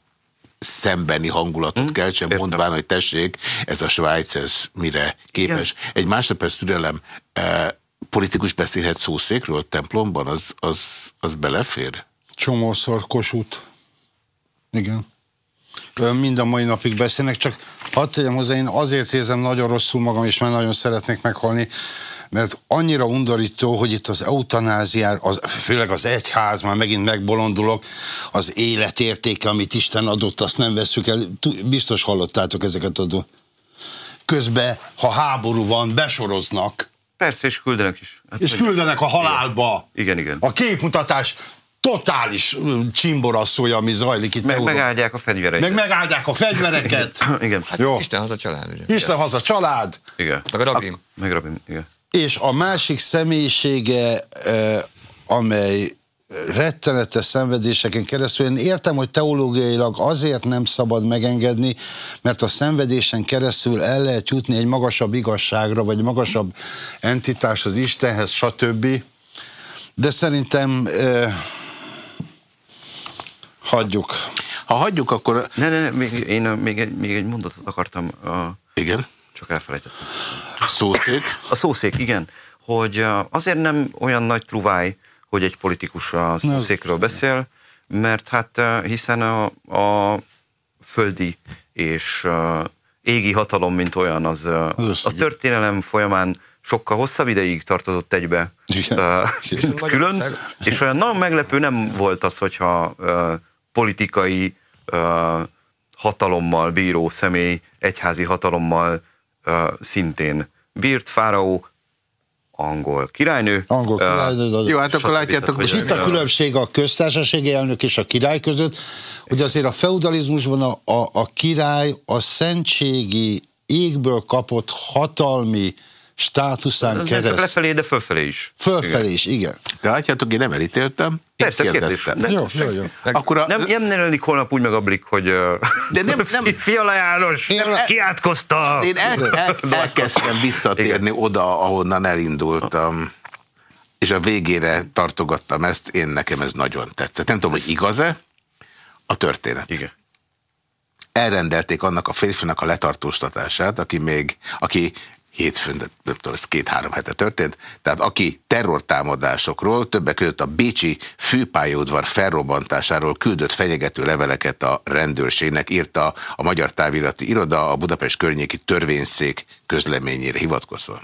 Speaker 1: szembeni hangulatot hmm, keltsen,
Speaker 2: értem.
Speaker 1: mondván, hogy tessék, ez a Svájc, ez mire képes. Igen. Egy másodperc türelem, eh, politikus beszélhet szószékről templomban, az, az, az belefér?
Speaker 4: Csomószor Kossuth. Igen. Mind a mai napig beszélnek, csak hadd tegyem hozzá, én azért érzem nagyon rosszul magam, és már nagyon szeretnék meghalni, mert annyira undorító, hogy itt az eutanáziár, az, főleg az egyház, már megint megbolondulok, az életértéke, amit Isten adott, azt nem veszük el. Biztos hallottátok ezeket a. Közben, ha háború van, besoroznak,
Speaker 2: Persze, és küldenek is. Hát,
Speaker 4: és küldenek a halálba.
Speaker 2: Igen, igen.
Speaker 4: A képmutatás totális ö, csimborasszója, ami zajlik itt.
Speaker 2: Meg,
Speaker 4: Európában.
Speaker 2: megáldják a fegyvereiket.
Speaker 4: meg megáldják a fegyvereket.
Speaker 2: Igen.
Speaker 3: Hát
Speaker 4: Jó.
Speaker 3: Isten haza család, ugye?
Speaker 4: Isten haza család.
Speaker 2: Igen.
Speaker 3: Meg a Rabin.
Speaker 2: Meg Rabin, igen.
Speaker 4: És a másik személyisége, amely rettenetes szenvedéseken keresztül, én értem, hogy teológiailag azért nem szabad megengedni, mert a szenvedésen keresztül el lehet jutni egy magasabb igazságra, vagy magasabb entitáshoz, Istenhez, stb. De szerintem eh, hagyjuk.
Speaker 1: Ha hagyjuk, akkor...
Speaker 2: Ne, ne, ne, még, én még egy, még egy mondatot akartam, uh,
Speaker 1: Igen?
Speaker 2: Csak elfelejtettem.
Speaker 1: Szószék?
Speaker 2: A szószék, igen, hogy azért nem olyan nagy truváj, hogy egy politikus a szószékről beszél, mert hát hiszen a, a földi és égi hatalom, mint olyan, az,
Speaker 4: Az
Speaker 2: a történelem folyamán sokkal hosszabb ideig tartozott egybe,
Speaker 4: Igen.
Speaker 2: uh,
Speaker 4: Igen.
Speaker 2: mint külön, és olyan nagyon meglepő nem volt az, hogyha uh, politikai uh, hatalommal bíró személy, egyházi hatalommal uh, szintén bírt fáraó, angol királynő.
Speaker 4: Angol
Speaker 2: uh,
Speaker 4: királynő, de-
Speaker 1: Jó, hát akkor látjátok,
Speaker 4: És itt a különbség a köztársasági elnök és a király között, hogy azért a feudalizmusban a, a, a király a szentségi égből kapott hatalmi státuszán keresztül.
Speaker 2: lefelé, de fölfelé is.
Speaker 4: Fölfelé is, igen.
Speaker 1: De látjátok, én nem elítéltem.
Speaker 2: Persze,
Speaker 1: kérdeztem.
Speaker 2: kérdés.
Speaker 4: Jó, jó, jó.
Speaker 1: Akkor a,
Speaker 2: Nem, nem jelenik holnap úgy megablik, hogy uh,
Speaker 1: De nem- nem-
Speaker 2: Fiala János
Speaker 4: Én-
Speaker 2: kiátkozta.
Speaker 1: Én el, el, elkezdtem visszatérni oda, ahonnan elindultam, és a végére tartogattam ezt, én nekem ez nagyon tetszett. Nem tudom, hogy igaz-e a történet.
Speaker 2: Igen.
Speaker 1: Elrendelték annak a férfinak a letartóztatását, aki még, aki hétfőn, de nem tudom, ez két-három hete történt, tehát aki terrortámadásokról, többek között a Bécsi főpályaudvar felrobbantásáról küldött fenyegető leveleket a rendőrségnek, írta a Magyar Távirati Iroda a Budapest környéki törvényszék közleményére hivatkozva.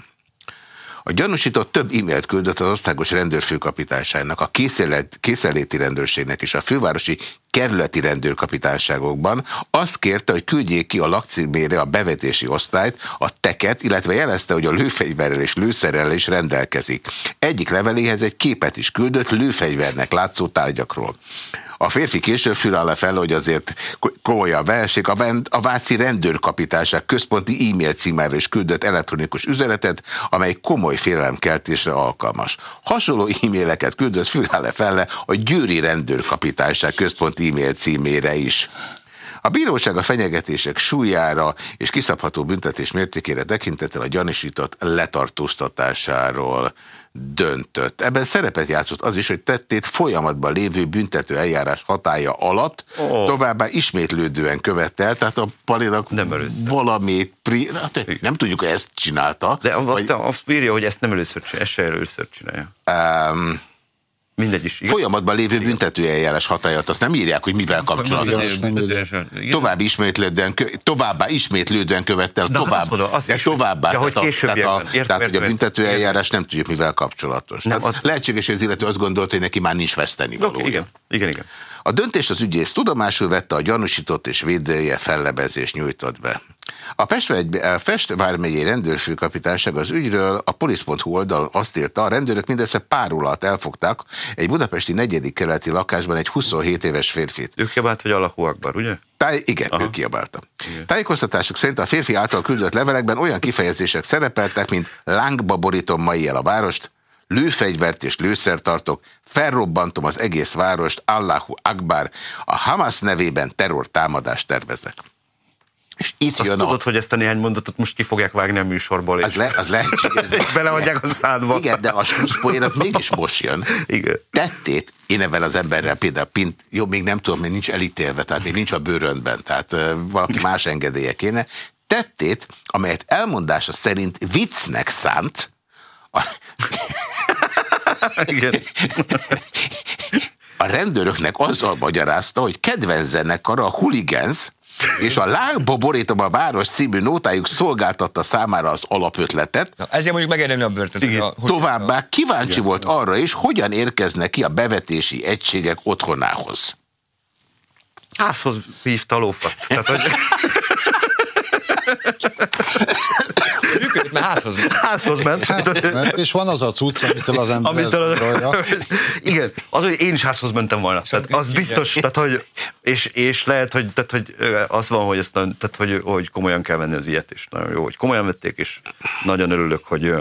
Speaker 1: A gyanúsított több e-mailt küldött az országos rendőrfőkapitányságnak, a készelet, készeléti rendőrségnek és a fővárosi kerületi rendőrkapitányságokban azt kérte, hogy küldjék ki a lakcímére a bevetési osztályt, a teket, illetve jelezte, hogy a lőfegyverrel és lőszerrel is rendelkezik. Egyik leveléhez egy képet is küldött lőfegyvernek látszó tárgyakról. A férfi később füláll fel, hogy azért komolyan vehessék, a, a Váci rendőrkapitányság központi e-mail címára is küldött elektronikus üzenetet, amely komoly félelemkeltésre alkalmas. Hasonló e-maileket küldött füláll le fel a Győri rendőrkapitányság központi e-mail címére is. A bíróság a fenyegetések súlyára és kiszabható büntetés mértékére tekintettel a gyanúsított letartóztatásáról döntött. Ebben szerepet játszott az is, hogy tettét folyamatban lévő büntető eljárás hatája alatt
Speaker 2: Ó.
Speaker 1: továbbá ismétlődően követte el, tehát a Palinak
Speaker 2: Nem először.
Speaker 1: valamit, pri, hát nem tudjuk, hogy ezt csinálta.
Speaker 2: De azt,
Speaker 1: vagy,
Speaker 2: azt írja, hogy ezt nem először csinálja, ezt se először csinálja.
Speaker 1: um,
Speaker 2: mindegy is. Igen.
Speaker 1: Folyamatban lévő büntetőeljárás hatályat, azt nem írják, hogy mivel.
Speaker 2: Igen.
Speaker 1: További ismétlődően, továbbá ismétlődően követtel,
Speaker 2: De
Speaker 1: tovább,
Speaker 2: azt mondom, azt
Speaker 1: de továbbá.
Speaker 2: Ja, hogy
Speaker 1: tehát a, tehát,
Speaker 2: Értem,
Speaker 1: hogy a büntetőeljárás nem tudjuk, mivel kapcsolatos.
Speaker 2: Nem,
Speaker 1: Tehát
Speaker 2: az-
Speaker 1: lehetséges, hogy az illető azt gondolta, hogy neki már nincs veszteni
Speaker 2: Oké,
Speaker 1: valója.
Speaker 2: igen, igen, igen.
Speaker 1: A döntés az ügyész tudomásul vette, a gyanúsított és védője fellebezést nyújtott be. A Pest, Pest vármegyei rendőrfőkapitányság az ügyről a polisz.hu oldalon azt írta, a rendőrök mindössze pár alatt elfogták egy budapesti negyedik keleti lakásban egy 27 éves férfit.
Speaker 2: Ők kiabált, vagy Allahu Akbar, ugye?
Speaker 1: Táj, igen, Aha. ő kiabálta. Tájékoztatásuk szerint a férfi által küldött levelekben olyan kifejezések szerepeltek, mint lángba borítom mai el a várost, lőfegyvert és lőszert tartok, felrobbantom az egész várost, Allahu Akbar, a Hamas nevében terrortámadást tervezek. És itt
Speaker 2: Azt
Speaker 1: jön
Speaker 2: tudod,
Speaker 1: a...
Speaker 2: hogy ezt a néhány mondatot most ki fogják vágni a műsorból,
Speaker 1: Az, le, az lehetséges.
Speaker 2: beleadják a szádba.
Speaker 1: Igen, de a slusszpoén az mégis most jön.
Speaker 2: Igen.
Speaker 1: Tettét én ebben az emberrel például pint, jó, még nem tudom, még nincs elítélve, tehát még nincs a bőröndben, tehát valaki más engedélye kéne. Tettét, amelyet elmondása szerint viccnek szánt, a,
Speaker 2: Igen.
Speaker 1: a rendőröknek azzal magyarázta, hogy kedvenc zenekara a Hooligans, és a Lángba borítom a város című nótájuk szolgáltatta számára az alapötletet,
Speaker 3: Na, ezért mondjuk megérdemli a börtönt.
Speaker 2: Igen.
Speaker 3: A,
Speaker 1: Továbbá kíváncsi volt arra is, hogyan érkeznek ki a bevetési egységek otthonához.
Speaker 2: Házhoz hívta a lófaszt. Tehát, hogy
Speaker 3: mert házhoz megy.
Speaker 2: házhoz ment.
Speaker 4: Mert és van az a cucc, amitől az ember
Speaker 2: Amitől
Speaker 4: gondolja.
Speaker 2: Igen, az, hogy én is házhoz mentem volna. Tehát az biztos, tehát, hogy, és, és lehet, hogy, tehát, hogy az van, hogy, ezt, tehát, hogy, hogy komolyan kell venni az ilyet, és nagyon jó, hogy komolyan vették, és nagyon örülök, hogy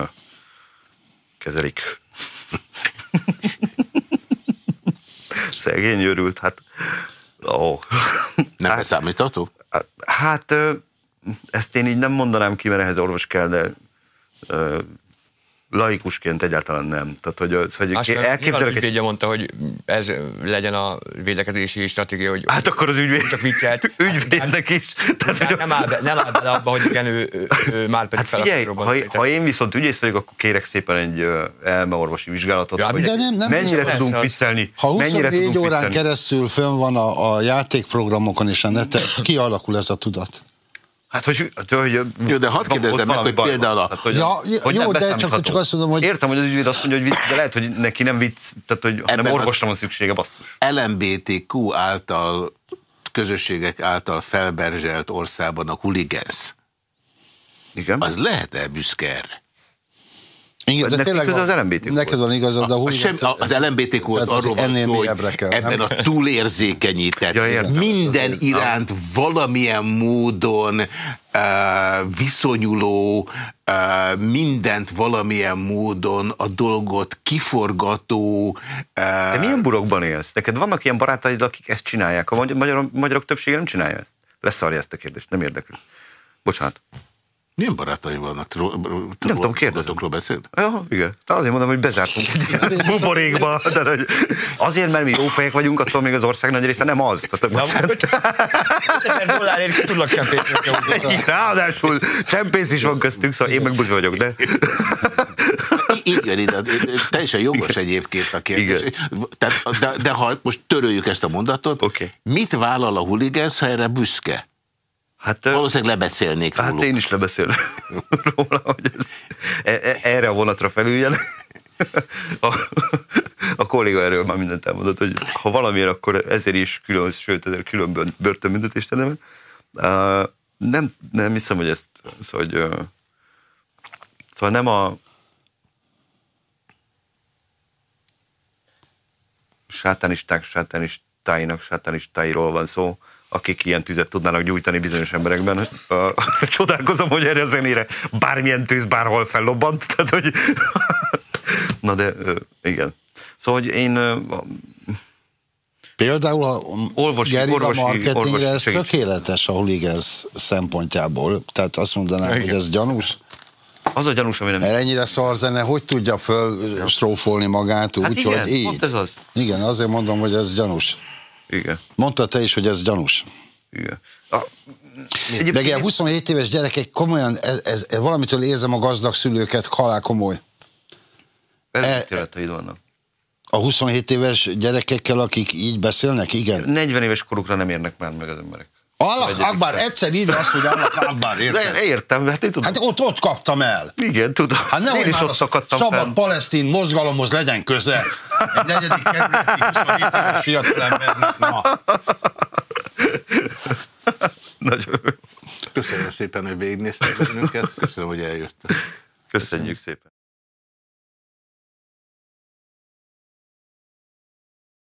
Speaker 2: kezelik. Szegény őrült, hát ó.
Speaker 1: Nem beszámítható?
Speaker 2: Hát ezt én így nem mondanám ki, mert ehhez orvos kell, de ö, laikusként egyáltalán nem. Tehát, hogy, az, hogy
Speaker 3: Azt nyilván az
Speaker 2: elképzelek egy
Speaker 3: ügyvédje mondta, hogy ez legyen a védekezési stratégia, hogy
Speaker 2: Hát akkor az ügyvéd,
Speaker 3: Csak viccelt.
Speaker 2: ügyvédnek is. Tehát,
Speaker 3: nem,
Speaker 2: hogy,
Speaker 3: nem, áll be, nem áll bele abba, hogy igen, ő, ő, ő már pedig
Speaker 2: hát
Speaker 3: fel
Speaker 2: figyelj, ha, ha én viszont ügyész vagyok, akkor kérek szépen egy elmeorvosi vizsgálatot,
Speaker 3: Ja,
Speaker 2: hogy
Speaker 4: de nem- nem
Speaker 2: mennyire
Speaker 4: biztos,
Speaker 2: tudunk viccelni.
Speaker 4: Ha
Speaker 2: mennyire
Speaker 4: 24
Speaker 2: tudunk
Speaker 4: órán
Speaker 2: viccelni.
Speaker 4: keresztül fönn van a, a játékprogramokon és a neten, kialakul ez a tudat.
Speaker 2: Hát, hogy, hogy, hogy
Speaker 1: Jó, de hadd
Speaker 2: ott
Speaker 1: kérdezzem meg, hogy például
Speaker 2: van.
Speaker 1: a-
Speaker 2: Tehát, hogy,
Speaker 4: Ja,
Speaker 2: hogy
Speaker 4: jó,
Speaker 2: nem
Speaker 4: de csak- csak azt mondom, hogy-
Speaker 2: Értem, hogy az ügyvéd azt mondja, hogy vicc, de lehet, hogy neki nem vicc, tehát, hogy hanem orvosra van szüksége, basszus.
Speaker 1: LMBTQ által, közösségek által felberzselt országban a hooligans.
Speaker 2: Igen.
Speaker 1: Az lehet-e büszke erre?
Speaker 4: Igen,
Speaker 2: Nekik köze az LMBTQ-hoz.
Speaker 4: Neked van igazad, de
Speaker 1: A,
Speaker 4: húly,
Speaker 1: sem, a- az LMBTQ az
Speaker 4: Tehát az
Speaker 1: arról van szó, hogy
Speaker 4: kell,
Speaker 1: ebben
Speaker 4: nem?
Speaker 1: a túlérzékenyített,
Speaker 2: Ja, értem.
Speaker 1: minden iránt valamilyen módon uh, viszonyuló, uh, mindent valamilyen módon a dolgot kiforgató, uh,
Speaker 2: De milyen burokban élsz? Neked vannak ilyen barátaid, akik ezt csinálják? A magyar, magyarok, magyarok többsége nem csinálja ezt? Leszarja ezt a kérdést, nem érdekli. Bocsánat.
Speaker 1: Milyen barátaim vannak? Ró,
Speaker 2: Nem tudom, kérdezem.
Speaker 1: beszél?
Speaker 2: Ja, igen. De azért mondom, hogy bezártunk egy ilyen buborékba. De, hogy azért, mert mi jó fejek vagyunk, attól még az ország nagy része nem az. Tehát,
Speaker 3: Na,
Speaker 2: bocsánat.
Speaker 3: 5000 dollárért ki tudlak csempészni.
Speaker 2: Ráadásul csempész is van köztünk, szóval én meg buzi vagyok, de...
Speaker 1: Így jön ide, teljesen jogos egyébként a kérdés. Tehát, de, de ha most töröljük ezt a mondatot,
Speaker 2: Oké.
Speaker 1: mit vállal a huligánsz, ha erre büszke?
Speaker 2: Hát,
Speaker 1: Valószínűleg lebeszélnék
Speaker 2: hát
Speaker 1: róluk.
Speaker 2: én is lebeszélek róla, hogy ez, e- e- erre a vonatra felüljen. A, a kolléga erről már mindent elmondott, hogy ha valamiért, akkor ezért is külön, sőt, ezért külön börtön- börtönbüntetést. Uh, nem, nem hiszem, hogy ezt, ez, hogy szóval nem a sátánisták sátánistáinak sátánistáiról van szó, akik ilyen tüzet tudnának gyújtani bizonyos emberekben. Csodálkozom, hogy erre a zenére bármilyen tűz bárhol fellobbant. Tehát, hogy... Na de, igen. Szóval, hogy én
Speaker 4: Például a
Speaker 2: Orvosi-
Speaker 4: gerilla
Speaker 2: orvosi-
Speaker 4: marketingre
Speaker 2: orvosi
Speaker 4: ez
Speaker 2: segítség.
Speaker 4: tökéletes a huligans szempontjából. Tehát azt mondanák,
Speaker 2: Igen.
Speaker 4: hogy ez gyanús.
Speaker 2: az a gyanús, ami nem...
Speaker 4: Mert ennyire szar zene, hogy tudja föl strófolni magát úgy,
Speaker 2: Hát igen,
Speaker 4: hogy így.
Speaker 2: pont ez az.
Speaker 4: Igen, azért mondom, hogy ez gyanús.
Speaker 2: Igen.
Speaker 4: Mondta te is, hogy ez gyanús.
Speaker 2: Igen. A,
Speaker 4: Meg ilyen 27 éves gyerekek, komolyan, ez, ez, ez valamitől érzem a gazdag szülőket, halál komoly.
Speaker 2: Előítéleteid vannak.
Speaker 4: A 27 éves gyerekekkel, akik így beszélnek, igen?
Speaker 2: 40 éves korukra nem érnek már meg az emberek.
Speaker 4: Allah Akbar, egyszer írja azt, hogy Allah Akbar, érted?
Speaker 2: De értem, hát én tudom.
Speaker 4: Hát ott, ott kaptam el.
Speaker 2: Igen, tudom.
Speaker 4: Hát
Speaker 2: én
Speaker 4: nehogy
Speaker 2: is
Speaker 4: már
Speaker 2: ott
Speaker 4: a
Speaker 2: szakadtam
Speaker 4: szabad
Speaker 2: fel.
Speaker 4: palesztin mozgalomhoz legyen köze. Egy negyedik kerületi 27 éves fiatalembernek. Na.
Speaker 2: Nagyon jó.
Speaker 1: Köszönöm szépen, hogy végignéztek bennünket. Köszönöm, hogy eljöttek.
Speaker 2: Köszönjük szépen.